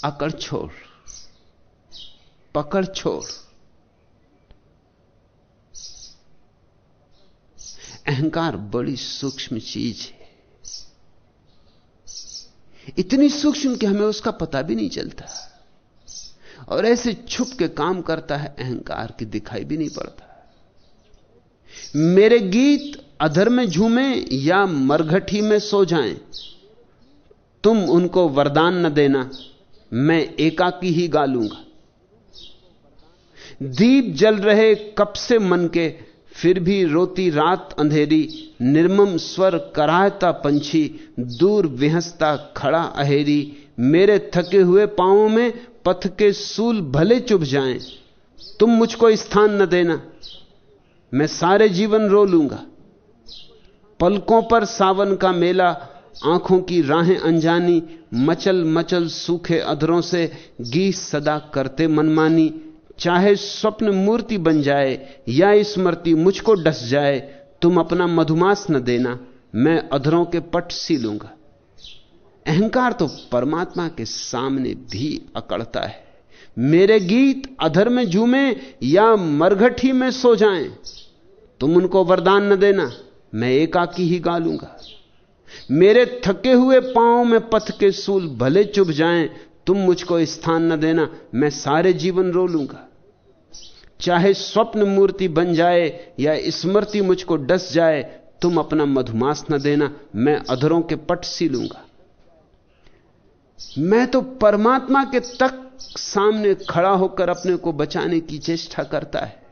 अकड़ छोड़। पकड़ छोड़ अहंकार बड़ी सूक्ष्म चीज़ है। इतनी सूक्ष्म कि हमें उसका पता भी नहीं चलता। और ऐसे छुप के काम करता है, अहंकार की दिखाई भी नहीं पड़ता। मेरे गीत अधर में झूमे या मरघटी में सो जाएँ। तुम उनको वरदान न देना, मैं एकाकी ही गालूँगा दीप जल रहे कब से मन के, फिर भी रोती रात अंधेरी, निर्मम स्वर कराहता पंछी, दूर विहसता खड़ा अहेरी। मेरे थके हुए पांवों में पथ के सूल भले चुभ जाएँ, तुम मुझको स्थान न देना, मैं सारे जीवन रो लूँगा। पलकों पर सावन का मेला, आँखों की राहें अनजानी, मचल मचल सूखे अधरों से गीत सदा करते मनमानी चाहे स्वप्न मूर्ति बन जाए या स्मृति मुझको डस जाए, तुम अपना मधुमास न देना, मैं अधरों के पट सी लूँगा। अहंकार तो परमात्मा के सामने भी अकड़ता है। मेरे गीत अधर में झूमे या मरघटी में सो जाएँ, तुम उनको वरदान न देना, मैं एकाकी ही गा लूँगा। मेरे थके हुए पाँव में पथ के सूल भले चुभ जाएँ, तुम मुझको स्थान न देना, मैं सारे जीवन रो लूँगा। चाहे स्वप्न मूर्ति बन जाए या स्मृति मुझको डस जाए, तुम अपना मधुमास न देना, मैं अधरों के पट सी लूँगा। मैं तो परमात्मा के तक सामने खड़ा होकर अपने को बचाने की चेष्टा करता है।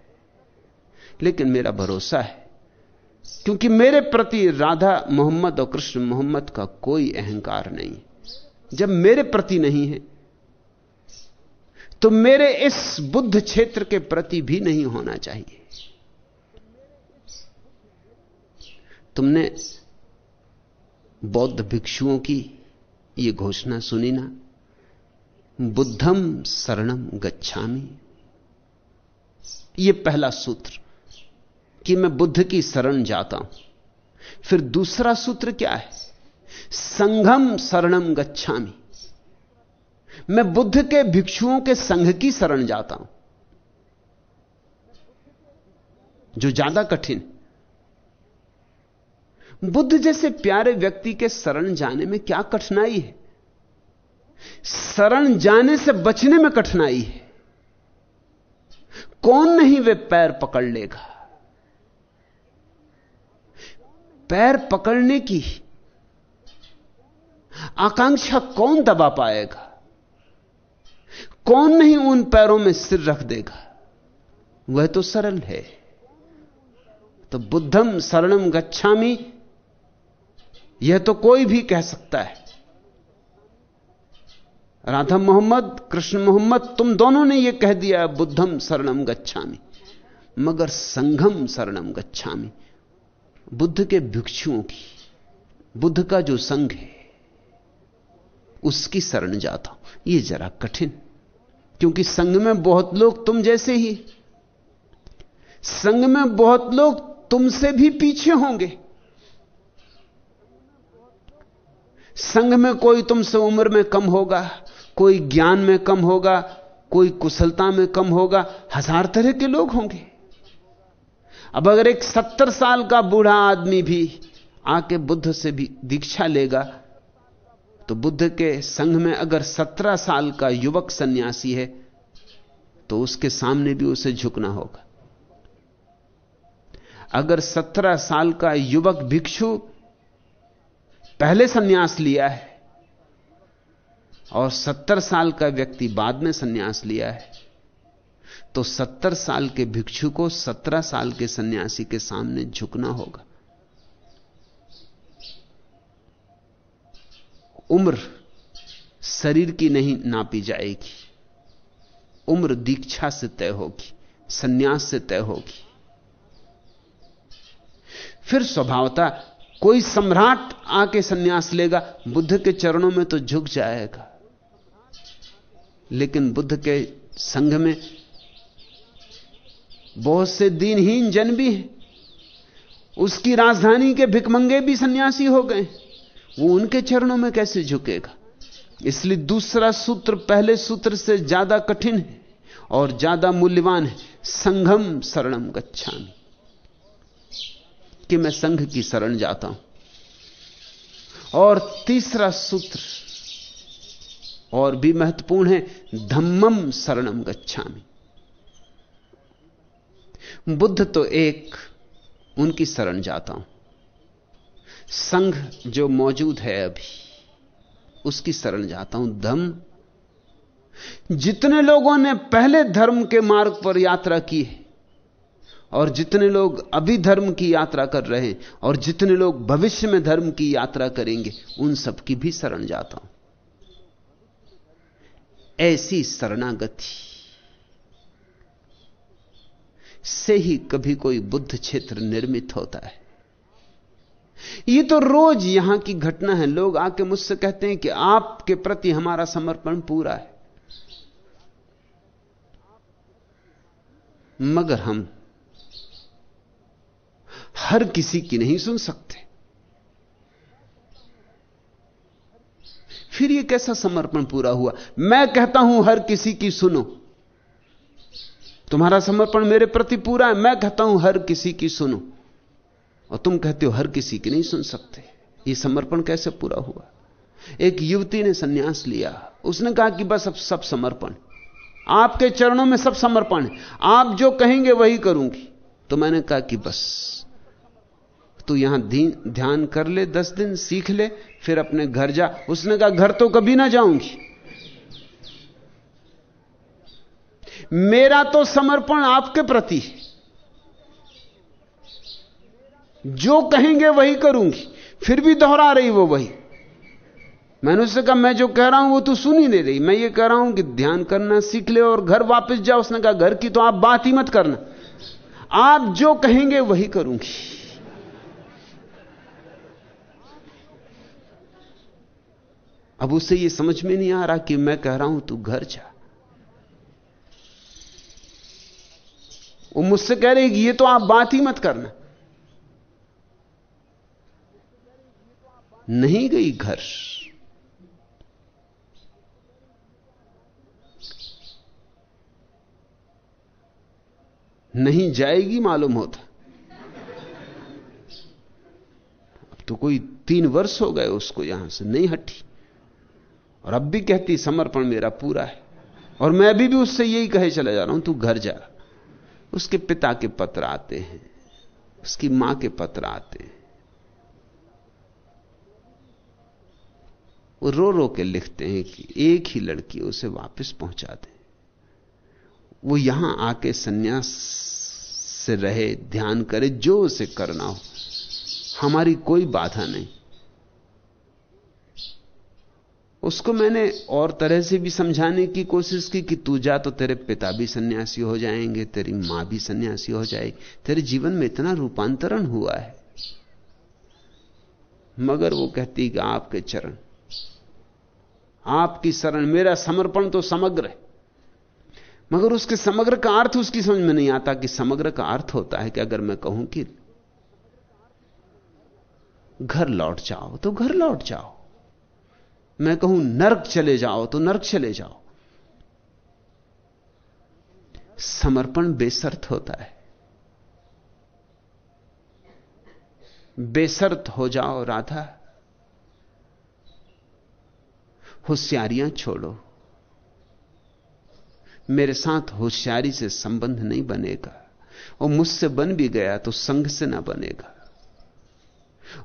लेकिन मेरा भरोसा है, क्योंकि मेरे प्रति राधा मोहम्मद और कृष्ण मोहम्मद का कोई अहंकार नहीं। जब मेरे प्रति नहीं है तो मेरे इस बुद्ध क्षेत्र के प्रति भी नहीं होना चाहिए। तुमने बौद्ध भिक्षुओं की यह घोषणा सुनी ना? बुद्धम शरणम गच्छामी। यह पहला सूत्र, कि मैं बुद्ध की शरण जाता हूँ। फिर दूसरा सूत्र क्या है? संघम शरणम गच्छामी। मैं बुद्ध के भिक्षुओं के संघ की शरण जाता हूँ। जो ज़्यादा कठिन। बुद्ध जैसे प्यारे व्यक्ति के शरण जाने में क्या कठिनाई है? शरण जाने से बचने में कठिनाई है। कौन नहीं वे पैर पकड़ लेगा? पैर पकड़ने की आकांक्षा कौन दबा पाएगा? कौन नहीं उन पैरों में सिर रख देगा? वह तो सरल है। तो बुद्धम शरणम गच्छामी। यह तो कोई भी कह सकता है। राधा मोहम्मद, कृष्ण मोहम्मद, तुम दोनों ने यह कह दिया, बुद्धम शरणम गच्छामी। मगर संघम शरणम गच्छामी। बुद्ध के भिक्षुओं की, बुद्ध का जो संघ है, उसकी शरण जाता हूँ। यह जरा कठिन क्योंकि संघ में बहुत लोग तुम जैसे ही। संघ में बहुत लोग तुमसे भी पीछे होंगे। संघ में कोई तुमसे उम्र में कम होगा, कोई ज्ञान में कम होगा, कोई कुशलता में कम होगा, हज़ार तरह के लोग होंगे। अब अगर एक सत्तर साल का बूढ़ा आदमी भी आके बुद्ध से भी दीक्षा लेगा तो बुद्ध के संघ में अगर सत्रह साल का युवक सन्यासी है तो उसके सामने भी उसे झुकना होगा। अगर सत्रह साल का युवक भिक्षु पहले सन्यास लिया है और सत्तर साल का व्यक्ति बाद में सन्यास लिया है तो सत्तर साल के भिक्षु को सत्रह साल के सन्यासी के सामने झुकना होगा। उम्र शरीर की नहीं नापी जाएगी। उम्र दीक्षा से तय होगी, सन्यास से तय होगी। फिर स्वभावता कोई सम्राट आके सन्यास लेगा, बुद्ध के चरणों में तो झुक जाएगा। लेकिन बुद्ध के संघ में बहुत से दीनहीन जन भी हैं। उसकी राजधानी के भिकमंगे भी सन्यासी हो गए। वो उनके चरणों में कैसे झुकेगा? इसलिए दूसरा सूत्र पहले सूत्र से ज़्यादा कठिन है और ज़्यादा मूल्यवान है। संघम शरणम गच्छामी। कि मैं संघ की शरण जाता हूँ। और तीसरा सूत्र और भी महत्वपूर्ण है, धम्मम शरणम गच्छामी। बुद्ध तो एक, उनकी शरण जाता हूँ। संघ जो मौजूद है अभी, उसकी शरण जाता हूँ धम्म जितने लोगों ने पहले धर्म के मार्ग पर यात्रा की है, और जितने लोग अभी धर्म की यात्रा कर रहे हैं, और जितने लोग भविष्य में धर्म की यात्रा करेंगे, उन सब की भी शरण जाता हूँ। ऐसी शरणागति से ही कभी कोई बुद्ध क्षेत्र निर्मित होता है। ये तो रोज यहाँ की घटना है। लोग आके मुझसे कहते हैं कि आपके प्रति हमारा समर्पण पूरा है। मगर हम हर किसी की नहीं सुन सकते। फिर ये कैसा समर्पण पूरा हुआ? मैं कहता हूँ, हर किसी की सुनो। तुम्हारा समर्पण मेरे प्रति पूरा है, मैं कहता हूँ, हर किसी की सुनो। और तुम कहते हो, हर किसी की नहीं सुन सकते। ये समर्पण कैसे पूरा हुआ? एक युवती ने सन्यास लिया। उसने कहा कि बस अब सब समर्पण। आपके चरणों में सब समर्पण है। आप जो कहेंगे वही करूँगी। तो मैंने कहा कि बस, तू यहाँ ध्यान कर ले, दस दिन सीख ले, फिर अपने घर जा। उसने कहा, घर तो कभी ना जाऊँगी। मेरा तो समर्पण आपके प्रति है। जो कहेंगे वही करूँगी। फिर भी दोहरा रही वो वही। मैंने उससे कहा, मैं जो कह रहा हूँ वो तू सुन ही नहीं रही। मैं ये कह रहा हूँ कि ध्यान करना सीख ले और घर वापस जाओ। उसने कहा, घर की तो आप बात ही मत करना। आप जो कहेंगे वही करूँगी। अब उसे ये समझ में नहीं आ रहा कि मैं कह रहा हूँ, तू घर जा। वो मुझसे कह रही कि, ये तो आप बात ही मत करना। नहीं गई घर। नहीं जाएगी मालूम होता। अब तो कोई तीन वर्ष हो गए उसको यहाँ से नहीं हटी। और अब भी कहती, समर्पण मेरा पूरा है। और मैं अभी भी उससे यही कहे चला जा रहा हूँ, तू घर जा। उसके पिता के पत्र आते हैं, उसकी माँ के पत्र आते हैं। वो रो रो के लिखते हैं कि एक ही लड़की उसे वापस पहुँचा दे। वो यहाँ आके सन्यास से रहे, ध्यान करे, जो उसे करना हो। हमारी कोई बाधा नहीं। उसको मैंने और तरह से भी समझाने की कोशिश की कि तू जा तो तेरे पिता भी सन्यासी हो जाएँगे, तेरी माँ भी सन्यासी हो जाएगी। तेरे जीवन में इतना रूपांतरण हुआ है। मगर वो कहती कि आपके चरण आपकी शरण, मेरा समर्पण तो समग्र है। मगर उसके समग्र का अर्थ उसकी समझ में नहीं आता कि समग्र का अर्थ होता है कि अगर मैं कहूँ कि घर लौट जाओ तो घर लौट जाओ। मैं कहूँ नर्क चले जाओ तो नर्क चले जाओ। समर्पण बेसर्त होता है। बेसर्त हो जाओ राधा। होशियारियाँ छोड़ो। मेरे साथ होशियारी से संबंध नहीं बनेगा और मुझसे बन भी गया तो संघ से ना बनेगा।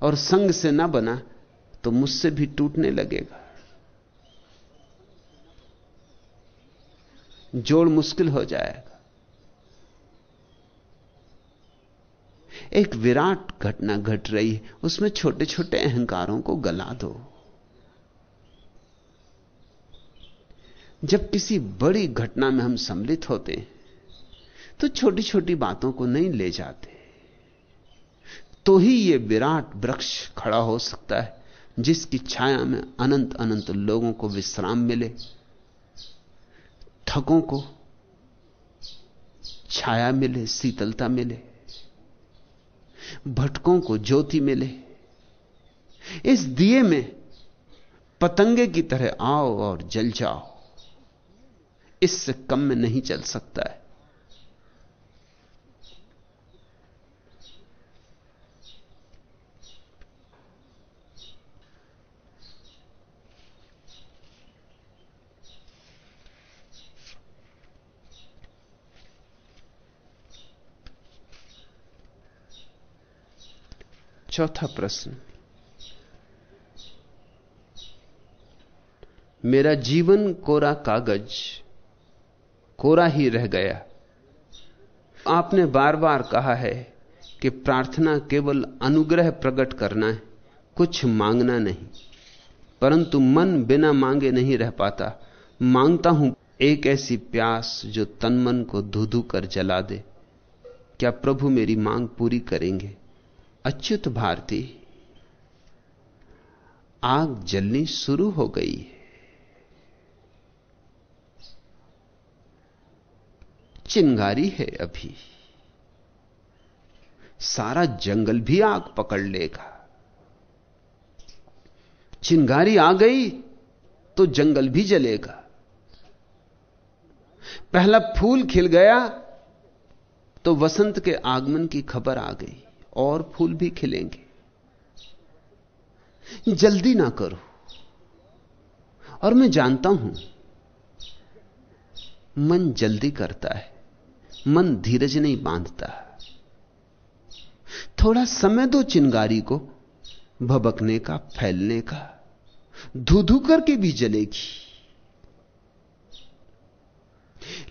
और संघ से ना बना तो मुझसे भी टूटने लगेगा। जोड़ मुश्किल हो जाएगा। एक विराट घटना घट गट रही है, उसमें छोटे छोटे अहंकारों को गला दो। जब किसी बड़ी घटना में हम सम्मिलित होते हैं तो छोटी छोटी बातों को नहीं ले जाते। तो ही यह विराट वृक्ष खड़ा हो सकता है, जिसकी छाया में अनंत अनंत लोगों को विश्राम मिले थकों को छाया मिले, शीतलता मिले, भटकों को ज्योति मिले। इस दिए में पतंगे की तरह आओ और जल जाओ। इससे कम में नहीं चल सकता है। चौथा प्रश्न। मेरा जीवन कोरा कागज़ कोरा ही रह गया। आपने बार बार कहा है कि प्रार्थना केवल अनुग्रह प्रकट करना है, कुछ मांगना नहीं। परंतु मन बिना मांगे नहीं रह पाता। माँगता हूँ, एक ऐसी प्यास जो तन मन को धू धू कर जला दे। क्या प्रभु मेरी मांग पूरी करेंगे? अच्युत भारती, आग जलनी शुरू हो गई है। चिंगारी है अभी। सारा जंगल भी आग पकड़ लेगा। चिंगारी आ गई तो जंगल भी जलेगा। पहला फूल खिल गया तो वसंत के आगमन की खबर आ गई, और फूल भी खिलेंगे। जल्दी ना करो। और मैं जानता हूँ, मन जल्दी करता है। मन धीरज नहीं बांधता। थोड़ा समय दो चिंगारी को भबकने का, फैलने का धू धू करके भी जलेगी।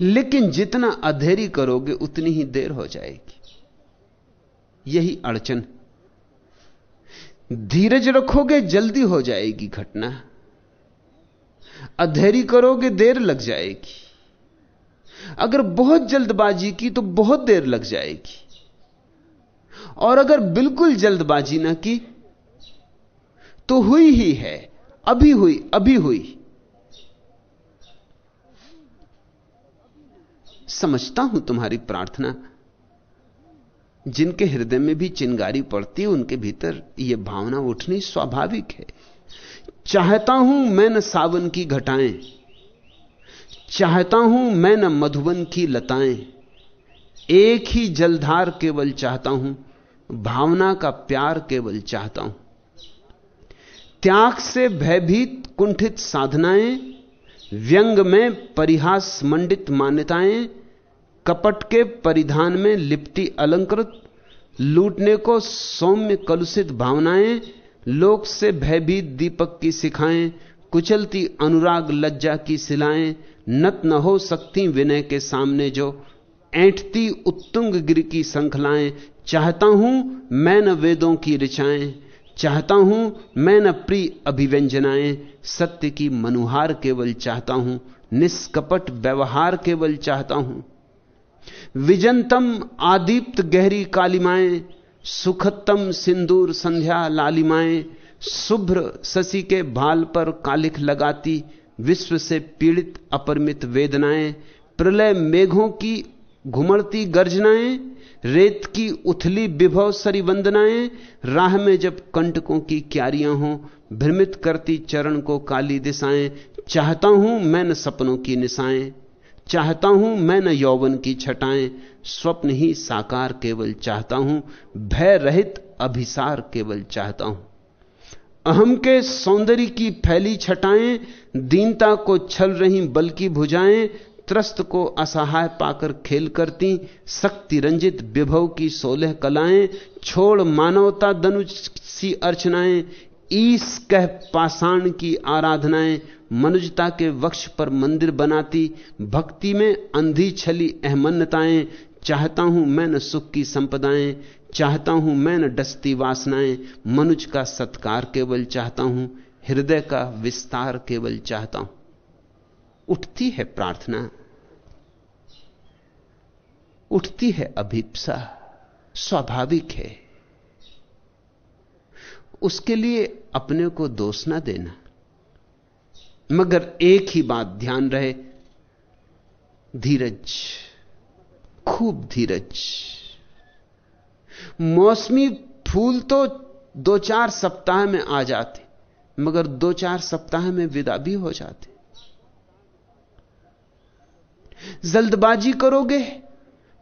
लेकिन जितना अधेरी करोगे, उतनी ही देर हो जाएगी। यही अड़चन। धीरज रखोगे, जल्दी हो जाएगी घटना। अधेरी करोगे, देर लग जाएगी। अगर बहुत जल्दबाजी की तो बहुत देर लग जाएगी। और अगर बिल्कुल जल्दबाजी ना की तो हुई ही है, अभी हुई अभी हुई। समझता हूँ तुम्हारी प्रार्थना। जिनके हृदय में भी चिंगारी पड़ती है, उनके भीतर यह भावना उठनी स्वाभाविक है। चाहता हूँ मैं न सावन की घटाएँ। चाहता हूँ मैं न मधुबन की लताएँ। एक ही जलधार केवल चाहता हूँ, भावना का प्यार केवल चाहता हूँ। त्याग से भयभीत कुंठित साधनाएँ, व्यंग में परिहास मंडित मान्यताएँ, कपट के परिधान में लिपटी अलंकृत, लूटने को सौम्य कलुषित भावनाएँ, लोक से भयभीत दीपक की सिखाएँ, कुचलती अनुराग लज्जा की सिलाएँ नत न हो सकती विनय के सामने जो ऐंठती उत्तुंग गिर की श्रृंखलाएँ, चाहता हूँ मैं न वेदों की ऋचाएँ, चाहता हूँ मैं न प्रिय अभिव्यंजनाएँ, सत्य की मनुहार केवल चाहता हूँ, निष्कपट व्यवहार केवल चाहता हूँ। विजंतम आदीप्त गहरी कालिमाएँ सुखतम सिंदूर संध्या लालिमाएँ, शुभ्र शशि के भाल पर कालिख लगाती विश्व से पीड़ित, अपरमित वेदनाएँ, प्रलय मेघों की घुमड़ती गर्जनाएँ, रेत की उथली विभव सरी वंदनाएँ, राह में जब कंटकों की क्यारियाँ हों, भ्रमित करती चरण को काली दिशाएँ, चाहता हूँ मैं न सपनों की निशाएँ, चाहता हूँ मैं न यौवन की छटाएँ, स्वप्न ही साकार केवल चाहता हूँ, भय रहित अभिसार केवल चाहता हूँ। अहम के सौंदर्य की फैली छटाएँ, दीनता को छल रही बल की भुजाएँ, त्रस्त को असहाय पाकर खेल करती शक्ति रंजित विभव की सोलह कलाएँ, छोड़ मानवता दनुज सी अर्चनाएँ, ईस कह पाषाण की आराधनाएँ, मनुजता के वक्ष पर मंदिर बनाती, भक्ति में अंधी छली अहमन्यताएँ चाहता हूँ मैं न सुख की संपदाएँ, चाहता हूँ मैं न डसती वासनाएँ। मनुज का सत्कार केवल चाहता हूँ, हृदय का विस्तार केवल चाहता हूँ। उठती है प्रार्थना, उठती है अभिप्सा, स्वाभाविक है। उसके लिए अपने को दोष ना देना। मगर एक ही बात ध्यान रहे, धीरज। खूब धीरज। मौसमी फूल तो दो चार सप्ताह में आ जाते, मगर दो चार सप्ताह में विदा भी हो जाते। जल्दबाजी करोगे,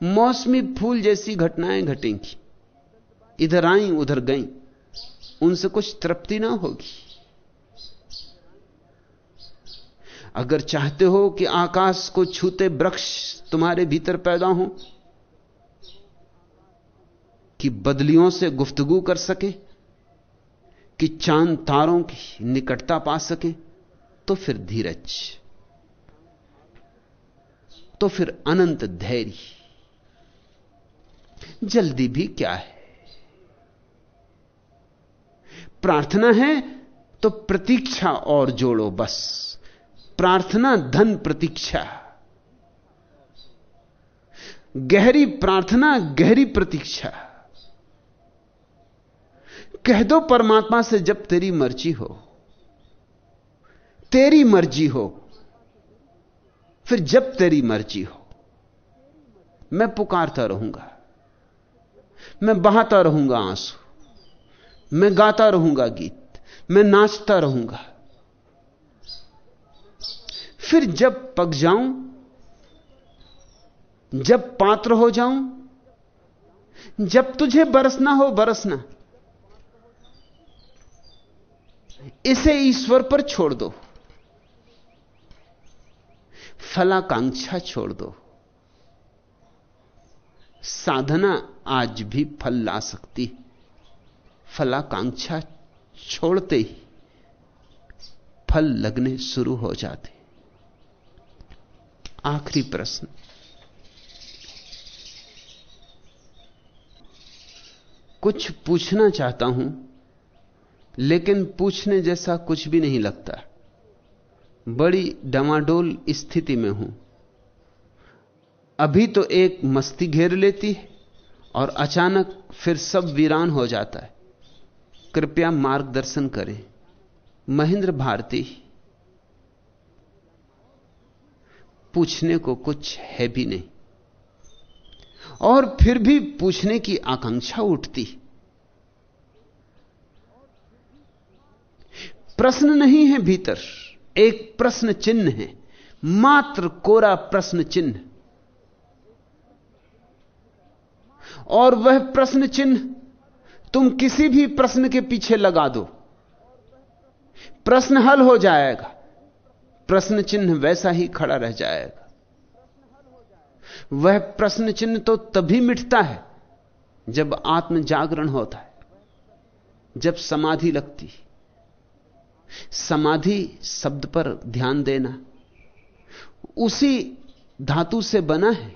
मौसमी फूल जैसी घटनाएँ घटेंगी। इधर आई, उधर गई, उनसे कुछ तृप्ति ना होगी। अगर चाहते हो कि आकाश को छूते वृक्ष तुम्हारे भीतर पैदा हो, कि बदलियों से गुफ्तगु कर सके, कि चाँद तारों की निकटता पा सके तो फिर धीरज तो फिर अनंत धैर्य। जल्दी भी क्या है? प्रार्थना है तो प्रतीक्षा और जोड़ो बस। प्रार्थना धन प्रतीक्षा। गहरी प्रार्थना, गहरी प्रतीक्षा। कह दो परमात्मा से जब तेरी मर्ज़ी हो, तेरी मर्ज़ी हो, फिर जब तेरी मर्ज़ी हो, मैं पुकारता रहूँगा, मैं बहाता रहूँगा आँसू, मैं गाता रहूँगा गीत, मैं नाचता रहूँगा। फिर जब पक जाऊँ, जब पात्र हो जाऊँ, जब तुझे बरसना हो बरसना, इसे ईश्वर पर छोड़ दो। फलाकांक्षा छोड़ दो। साधना आज भी फल ला सकती फलाकांक्षा छोड़ते ही फल लगने शुरू हो जाते आखिरी प्रश्न। कुछ पूछना चाहता हूँ, लेकिन पूछने जैसा कुछ भी नहीं लगता। बड़ी डमाडोल स्थिति में हूँ। अभी तो एक मस्ती घेर लेती है और अचानक फिर सब वीरान हो जाता है। कृपया मार्गदर्शन करें। महेंद्र भारती। पूछने को कुछ है भी नहीं। और फिर भी पूछने की आकांक्षा उठती। प्रश्न नहीं है भीतर, एक प्रश्न चिन्ह है, मात्र कोरा प्रश्न चिन्ह। और वह प्रश्न चिन्ह तुम किसी भी प्रश्न के पीछे लगा दो। प्रश्न हल हो जाएगा। प्रश्न चिन्ह वैसा ही खड़ा रह जाएगा। वह प्रश्न चिन्ह तो तभी मिटता है जब आत्म जागरण होता है, जब समाधि लगती समाधि शब्द पर ध्यान देना, उसी धातु से बना है,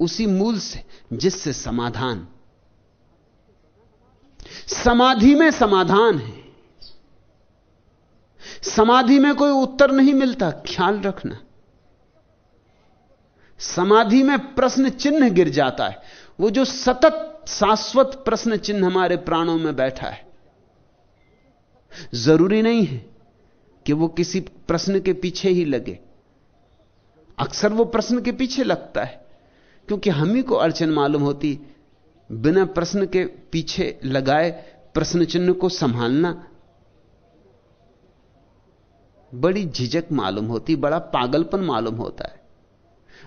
उसी मूल से, जिससे समाधान। समाधि में समाधान है। समाधि में कोई उत्तर नहीं मिलता, ख्याल रखना। समाधि में प्रश्न चिन्ह गिर जाता है। वो जो सतत शाश्वत प्रश्न चिन्ह हमारे प्राणों में बैठा है, ज़रूरी नहीं है कि वो किसी प्रश्न के पीछे ही लगे। अक्सर वो प्रश्न के पीछे लगता है, क्योंकि हम ही को अड़चन मालूम होती, बिना प्रश्न के पीछे लगाए प्रश्न चिन्ह को संभालना बड़ी झिझक मालूम होती, बड़ा पागलपन मालूम होता है।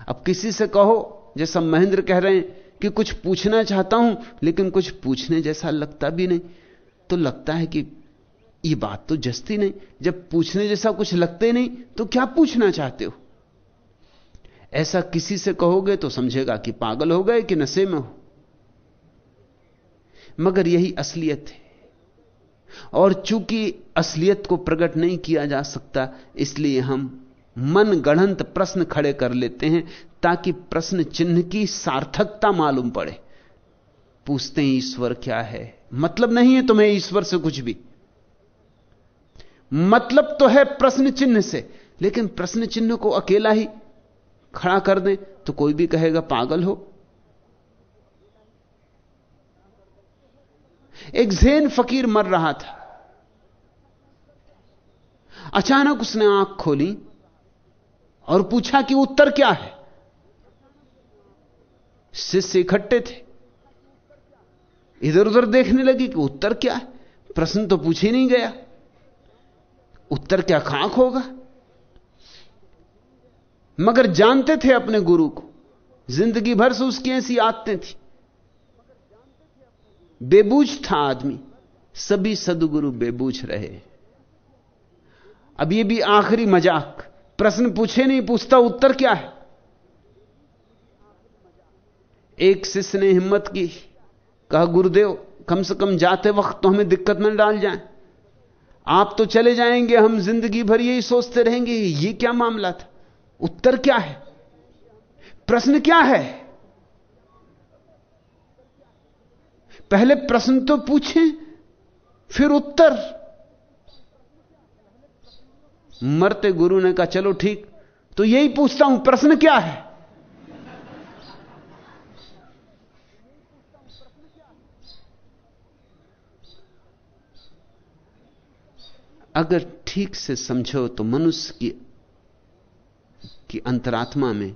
अब किसी से कहो, जैसा महेंद्र कह रहे हैं कि कुछ पूछना चाहता हूँ, लेकिन कुछ पूछने जैसा लगता भी नहीं। तो लगता है कि ये बात तो जस्ती नहीं, जब पूछने जैसा कुछ लगते नहीं तो क्या पूछना चाहते हो? ऐसा किसी से कहोगे तो समझेगा कि पागल हो गए कि नशे में हो। मगर यही असलियत है। और चूँकि असलियत को प्रकट नहीं किया जा सकता, इसलिए हम मन गढ़ंत प्रश्न खड़े कर लेते हैं ताकि प्रश्न चिन्ह की सार्थकता मालूम पड़े। पूछते हैं, ईश्वर क्या है? मतलब नहीं है तुम्हें ईश्वर से कुछ भी। मतलब तो है प्रश्न चिन्ह से, लेकिन प्रश्न चिन्ह को अकेला ही खड़ा कर दें तो कोई भी कहेगा, पागल हो एक जैन फकीर मर रहा था। अचानक उसने आँख खोली और पूछा कि उत्तर क्या है? शिष्य इकट्ठे थे। इधर उधर देखने लगी कि उत्तर क्या है? प्रश्न तो पूछ ही नहीं गया। उत्तर क्या खाक होगा? मगर जानते थे अपने गुरु को। ज़िंदगी भर से उसकी ऐसी आदतें थी। बेबूझ था आदमी। सभी सदगुरु बेबूझ रहे। अब यह भी आखिरी मज़ाक। प्रश्न पूछे नहीं, पूछता उत्तर क्या है? एक शिष्य ने हिम्मत की। कहा, गुरुदेव, कम से कम जाते वक्त तो हमें दिक्कत में डाल जाए। आप तो चले जाएँगे, हम ज़िंदगी भर यही सोचते रहेंगे, ये क्या मामला था? उत्तर क्या है? प्रश्न क्या है? पहले प्रश्न तो पूछें, फिर उत्तर। मरते गुरु ने कहा, चलो ठीक तो यही पूछता हूँ, प्रश्न क्या है? अगर ठीक से समझो तो मनुष्य की की अंतरात्मा में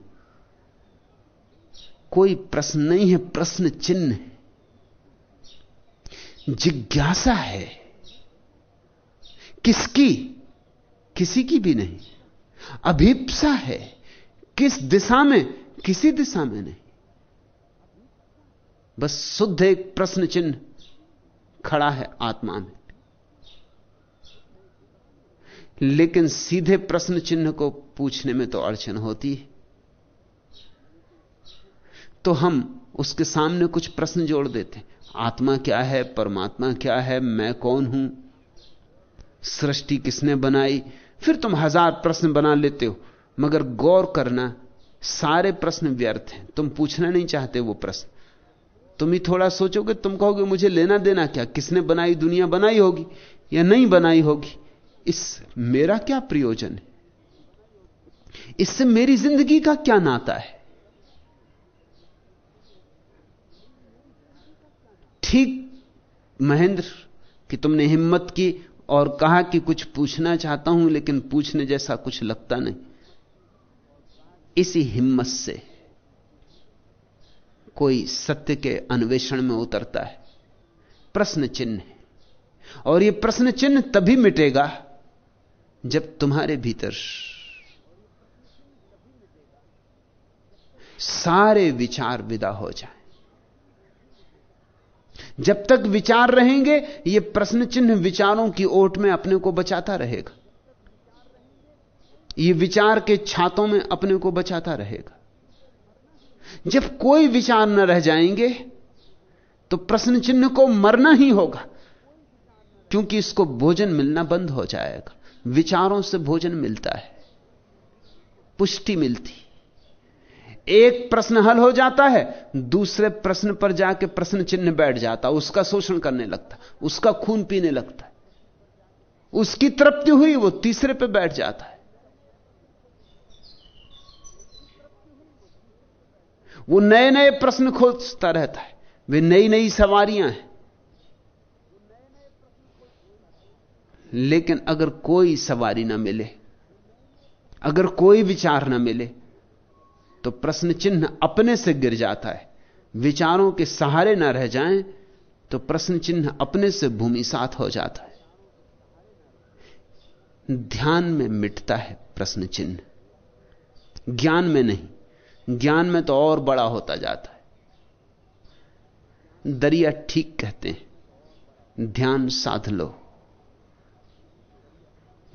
कोई प्रश्न नहीं है, प्रश्न चिन्ह है। जिज्ञासा है। किसकी? किसी की भी नहीं। अभिप्सा है। किस दिशा में? किसी दिशा में नहीं। बस शुद्ध एक प्रश्न चिन्ह खड़ा है आत्मा में। लेकिन सीधे प्रश्न चिन्ह को पूछने में तो अड़चन होती है। तो हम उसके सामने कुछ प्रश्न जोड़ देते आत्मा क्या है, परमात्मा क्या है, मैं कौन हूँ? सृष्टि किसने बनाई? फिर तुम हज़ार प्रश्न बना लेते हो, मगर गौर करना, सारे प्रश्न व्यर्थ हैं। तुम पूछना नहीं चाहते वो प्रश्न। तुम ही थोड़ा सोचोगे, तुम कहोगे, मुझे लेना देना क्या? किसने बनाई दुनिया बनाई होगी या नहीं बनाई होगी? इस मेरा क्या प्रयोजन है? इससे मेरी ज़िंदगी का क्या नाता है? ठीक महेंद्र, कि तुमने हिम्मत की और कहा कि कुछ पूछना चाहता हूँ, लेकिन पूछने जैसा कुछ लगता नहीं। इसी हिम्मत से कोई सत्य के अन्वेषण में उतरता है। प्रश्न चिन्ह और यह प्रश्न चिन्ह तभी मिटेगा जब तुम्हारे भीतर सारे विचार विदा हो जाए। जब तक विचार रहेंगे यह प्रश्न चिन्ह विचारों की ओट में अपने को बचाता रहेगा। यह विचार के छातों में अपने को बचाता रहेगा। जब कोई विचार न रह जाएँगे तो प्रश्न चिन्ह को मरना ही होगा, क्योंकि इसको भोजन मिलना बंद हो जाएगा। विचारों से भोजन मिलता है, पुष्टि मिलती एक प्रश्न हल हो जाता है, दूसरे प्रश्न पर जाके प्रश्न चिन्ह बैठ जाता, उसका शोषण करने लगता, उसका खून पीने लगता है। उसकी तृप्ति हुई, वो तीसरे पे बैठ जाता है। वो नए नए प्रश्न खोजता रहता है, वे नई नई सवारियाँ हैं। लेकिन अगर कोई सवारी ना मिले, अगर कोई विचार ना मिले तो प्रश्न चिन्ह अपने से गिर जाता है। विचारों के सहारे ना रह जाएँ तो प्रश्न चिन्ह अपने से भूमि साथ हो जाता है। ध्यान में मिटता है प्रश्न चिन्ह ज्ञान में नहीं, ज्ञान में तो और बड़ा होता जाता है। दरिया ठीक कहते हैं, ध्यान साध लो।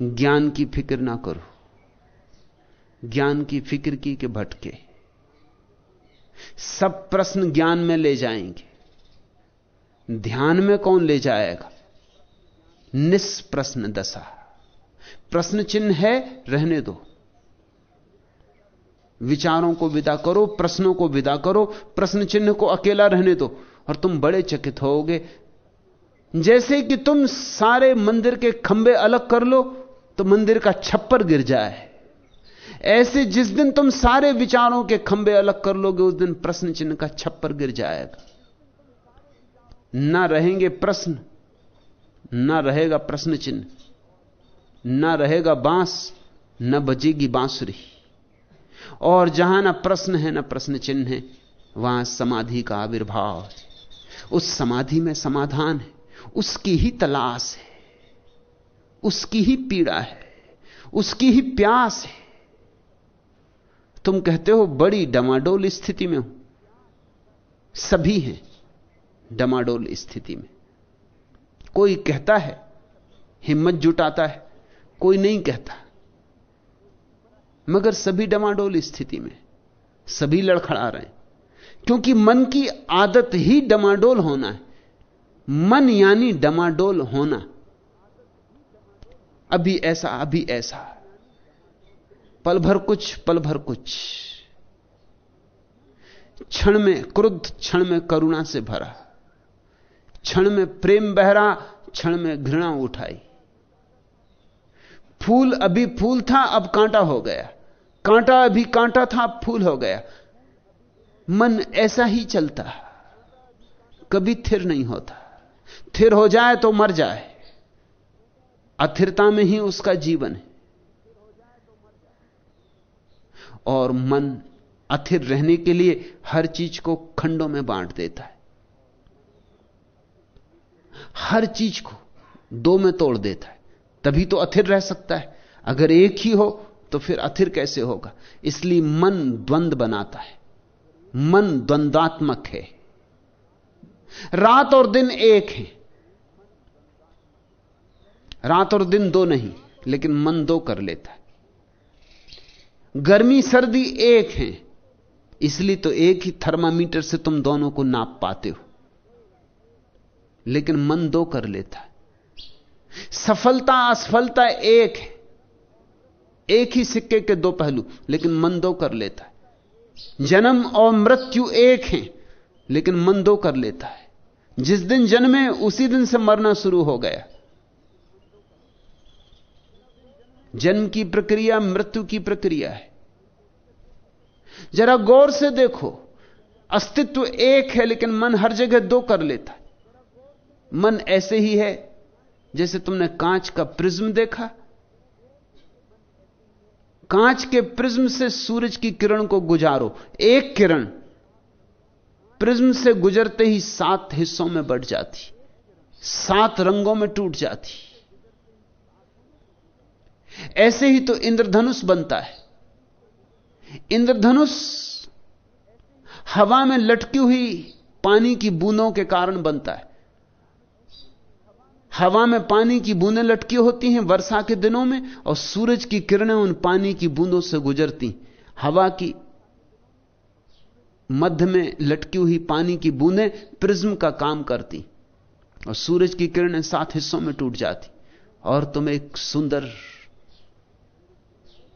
ज्ञान की फ़िक्र ना करो। ज्ञान की फ़िक्र की के भटके। सब प्रश्न ज्ञान में ले जाएँगे। ध्यान में कौन ले जाएगा? निष्प्रश्न दशा। प्रश्न चिन्ह है, रहने दो। विचारों को विदा करो, प्रश्नों को विदा करो, प्रश्न चिन्ह को अकेला रहने दो और तुम बड़े चकित होगे। जैसे कि तुम सारे मंदिर के खंबे अलग कर लो तो मंदिर का छप्पर गिर जाए। ऐसे जिस दिन तुम सारे विचारों के खंबे अलग कर लोगे, उस दिन प्रश्न चिन्ह का छप्पर गिर जाएगा। ना रहेंगे प्रश्न, ना रहेगा प्रश्न चिन्ह, ना रहेगा बाँस, न बजेगी बांसुरी। और जहाँ ना प्रश्न है, ना प्रश्न चिन्ह है, वहाँ समाधि का आविर्भाव उस समाधि में समाधान है, उसकी ही तलाश है, उसकी ही पीड़ा है, उसकी ही प्यास है। तुम कहते हो बड़ी डमाडोल स्थिति में हो। सभी हैं डमाडोल स्थिति में। कोई कहता है, हिम्मत जुटाता है, कोई नहीं कहता। मगर सभी डमाडोल स्थिति में, सभी लड़खड़ा रहे। हैं क्योंकि मन की आदत ही डमाडोल होना है। मन यानी डमाडोल होना। अभी ऐसा अभी ऐसा। पल भर कुछ, पल भर कुछ। क्षण में क्रुद्ध, क्षण में करुणा से भरा। क्षण में प्रेम बहरा, क्षण में घृणा उठाई। फूल अभी फूल था, अब कांटा हो गया। कांटा अभी कांटा था, अब फूल हो गया। मन ऐसा ही चलता। कभी थिर नहीं होता। थिर हो जाए तो मर जाए। अथिरता में ही उसका जीवन है। और मन अथिर रहने के लिए हर चीज़ को खंडों में बांट देता है। हर चीज़ को दो में तोड़ देता है। तभी तो अथिर रह सकता है। अगर एक ही हो तो फिर अथिर कैसे होगा? इसलिए मन द्वंद बनाता है। मन द्वंदात्मक है। रात और दिन एक है। रात और दिन दो नहीं, लेकिन मन दो कर लेता है। गर्मी, सर्दी एक है। इसलिए तो एक ही थर्मामीटर से तुम दोनों को नाप पाते हो। लेकिन मन दो कर लेता है। सफलता, असफलता एक है। एक ही सिक्के के दो पहलू, लेकिन मन दो कर लेता है। जन्म और मृत्यु एक है, लेकिन मन दो कर लेता है। जिस दिन जन्मे, उसी दिन से मरना शुरू हो गया। जन्म की प्रक्रिया, मृत्यु की प्रक्रिया है। जरा गौर से देखो, अस्तित्व एक है, लेकिन मन हर जगह दो कर लेता है। मन ऐसे ही है, जैसे तुमने कांच का प्रिज्म देखा। कांच के प्रिज्म से सूरज की किरण को गुजारो। एक किरण प्रिज्म से गुजरते ही सात हिस्सों में बढ़ जाती, सात रंगों में टूट जाती। ऐसे ही तो इंद्रधनुष बनता है। इंद्रधनुष हवा में लटकी हुई पानी की बूंदों के कारण बनता है। हवा में पानी की बूंदें लटकी होती हैं वर्षा के दिनों में, और सूरज की किरणें उन पानी की बूंदों से गुजरती हवा की मध्य में लटकी हुई पानी की बूंदें प्रिज्म का काम करती और सूरज की किरणें सात हिस्सों में टूट जाती और तुम एक सुंदर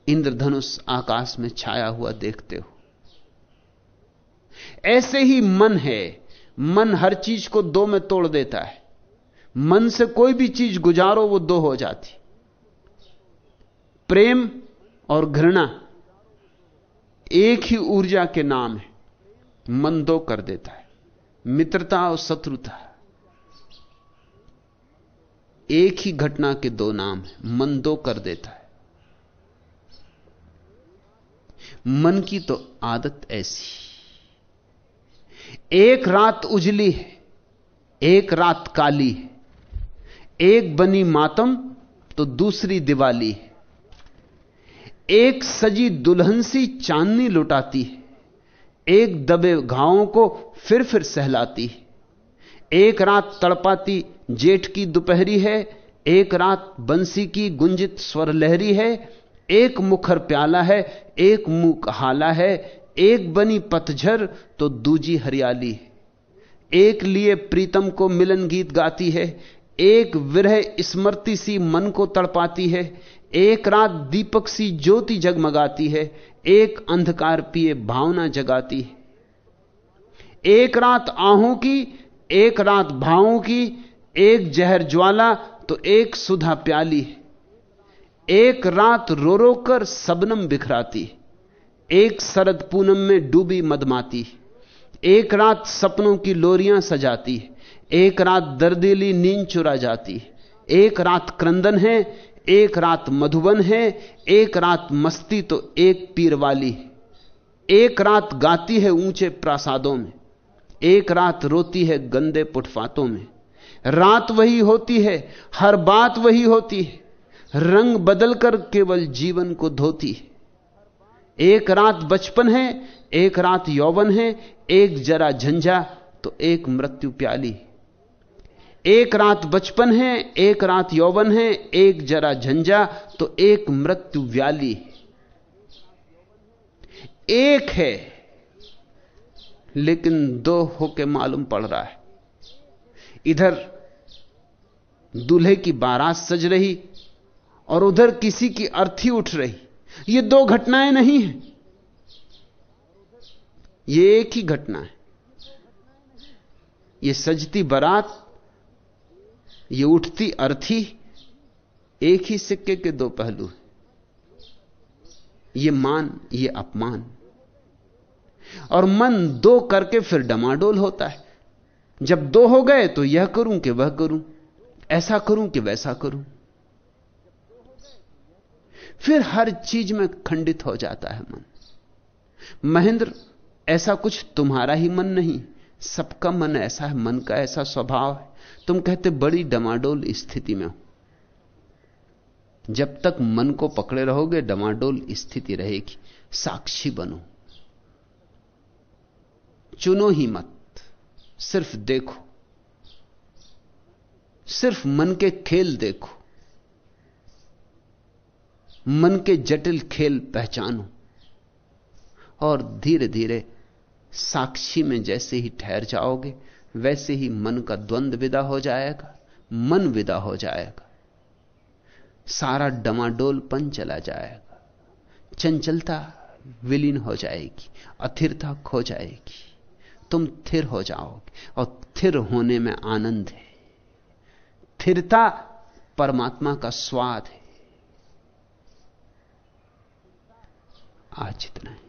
इंद्रधनुष आकाश में छाया हुआ देखते हो। ऐसे ही मन है। मन हर चीज़ को दो में तोड़ देता है। मन से कोई भी चीज़ गुजारो, वो दो हो जाती। प्रेम और घृणा एक ही ऊर्जा के नाम है। मन दो कर देता है। मित्रता और शत्रुता एक ही घटना के दो नाम है। मन दो कर देता है। मन की तो आदत ऐसी। एक रात उजली है, एक रात काली है। एक बनी मातम तो दूसरी दिवाली है। एक सजी दुल्हन सी चांदनी लुटाती है। एक दबे घावों को फिर फिर सहलाती है। एक रात तड़पाती जेठ की दोपहरी है, एक रात बंसी की गुंजित स्वर लहरी है एक मुखर प्याला है, एक मुख हाला है, एक बनी पतझर तो दूजी हरियाली है। एक लिए प्रीतम को मिलन गीत गाती है, एक विरह स्मृति सी मन को तड़पाती है, एक रात दीपक सी ज्योति जगमगाती है, एक अंधकार पिए भावना जगाती है। एक रात आहों की, एक रात भावों की, एक जहर ज्वाला तो एक सुधा प्याली है। एक रात रो रो कर सबनम बिखराती एक शरद पूनम में डूबी मदमाती एक रात सपनों की लोरियाँ सजाती एक रात दर्दीली नींद चुरा जाती एक रात क्रंदन है, एक रात मधुबन है, एक रात मस्ती तो एक पीर वाली एक रात गाती है ऊँचे प्रासादों में। एक रात रोती है गंदे पुटफातों में। रात वही होती है, हर बात वही होती है। रंग बदलकर केवल जीवन को धोती है। एक रात बचपन है, एक रात यौवन है, एक जरा झंझा तो एक मृत्यु प्याली एक रात बचपन है, एक रात यौवन है, एक जरा झंझा तो एक मृत्यु व्याली एक है, लेकिन दो होके मालूम पड़ रहा है। इधर दूल्हे की बारात सज रही और उधर किसी की अर्थी उठ रही। ये दो घटनाएँ नहीं हैं। ये एक ही घटना है। ये सजती बरात, ये उठती अर्थी, एक ही सिक्के के दो पहलू हैं। ये मान, ये अपमान। और मन दो करके फिर डमाडोल होता है। जब दो हो गए तो यह करूँ कि वह करूँ, ऐसा करूँ कि वैसा करूँ। फिर हर चीज़ में खंडित हो जाता है मन। महेंद्र, ऐसा कुछ तुम्हारा ही मन नहीं। सबका मन ऐसा है, मन का ऐसा स्वभाव है। तुम कहते बड़ी डमाडोल स्थिति में हो। जब तक मन को पकड़े रहोगे, डमाडोल स्थिति रहेगी। साक्षी बनो। चुनो ही मत। सिर्फ़ देखो। सिर्फ़ मन के खेल देखो। मन के जटिल खेल पहचानो और धीरे धीरे साक्षी में जैसे ही ठहर जाओगे, वैसे ही मन का द्वंद्व विदा हो जाएगा, मन विदा हो जाएगा। सारा डमाडोलपन चला जाएगा। चंचलता विलीन हो जाएगी, अथिरता खो जाएगी। तुम थिर हो जाओगे और थिर होने में आनंद है। थिरता परमात्मा का स्वाद है। आज इतना है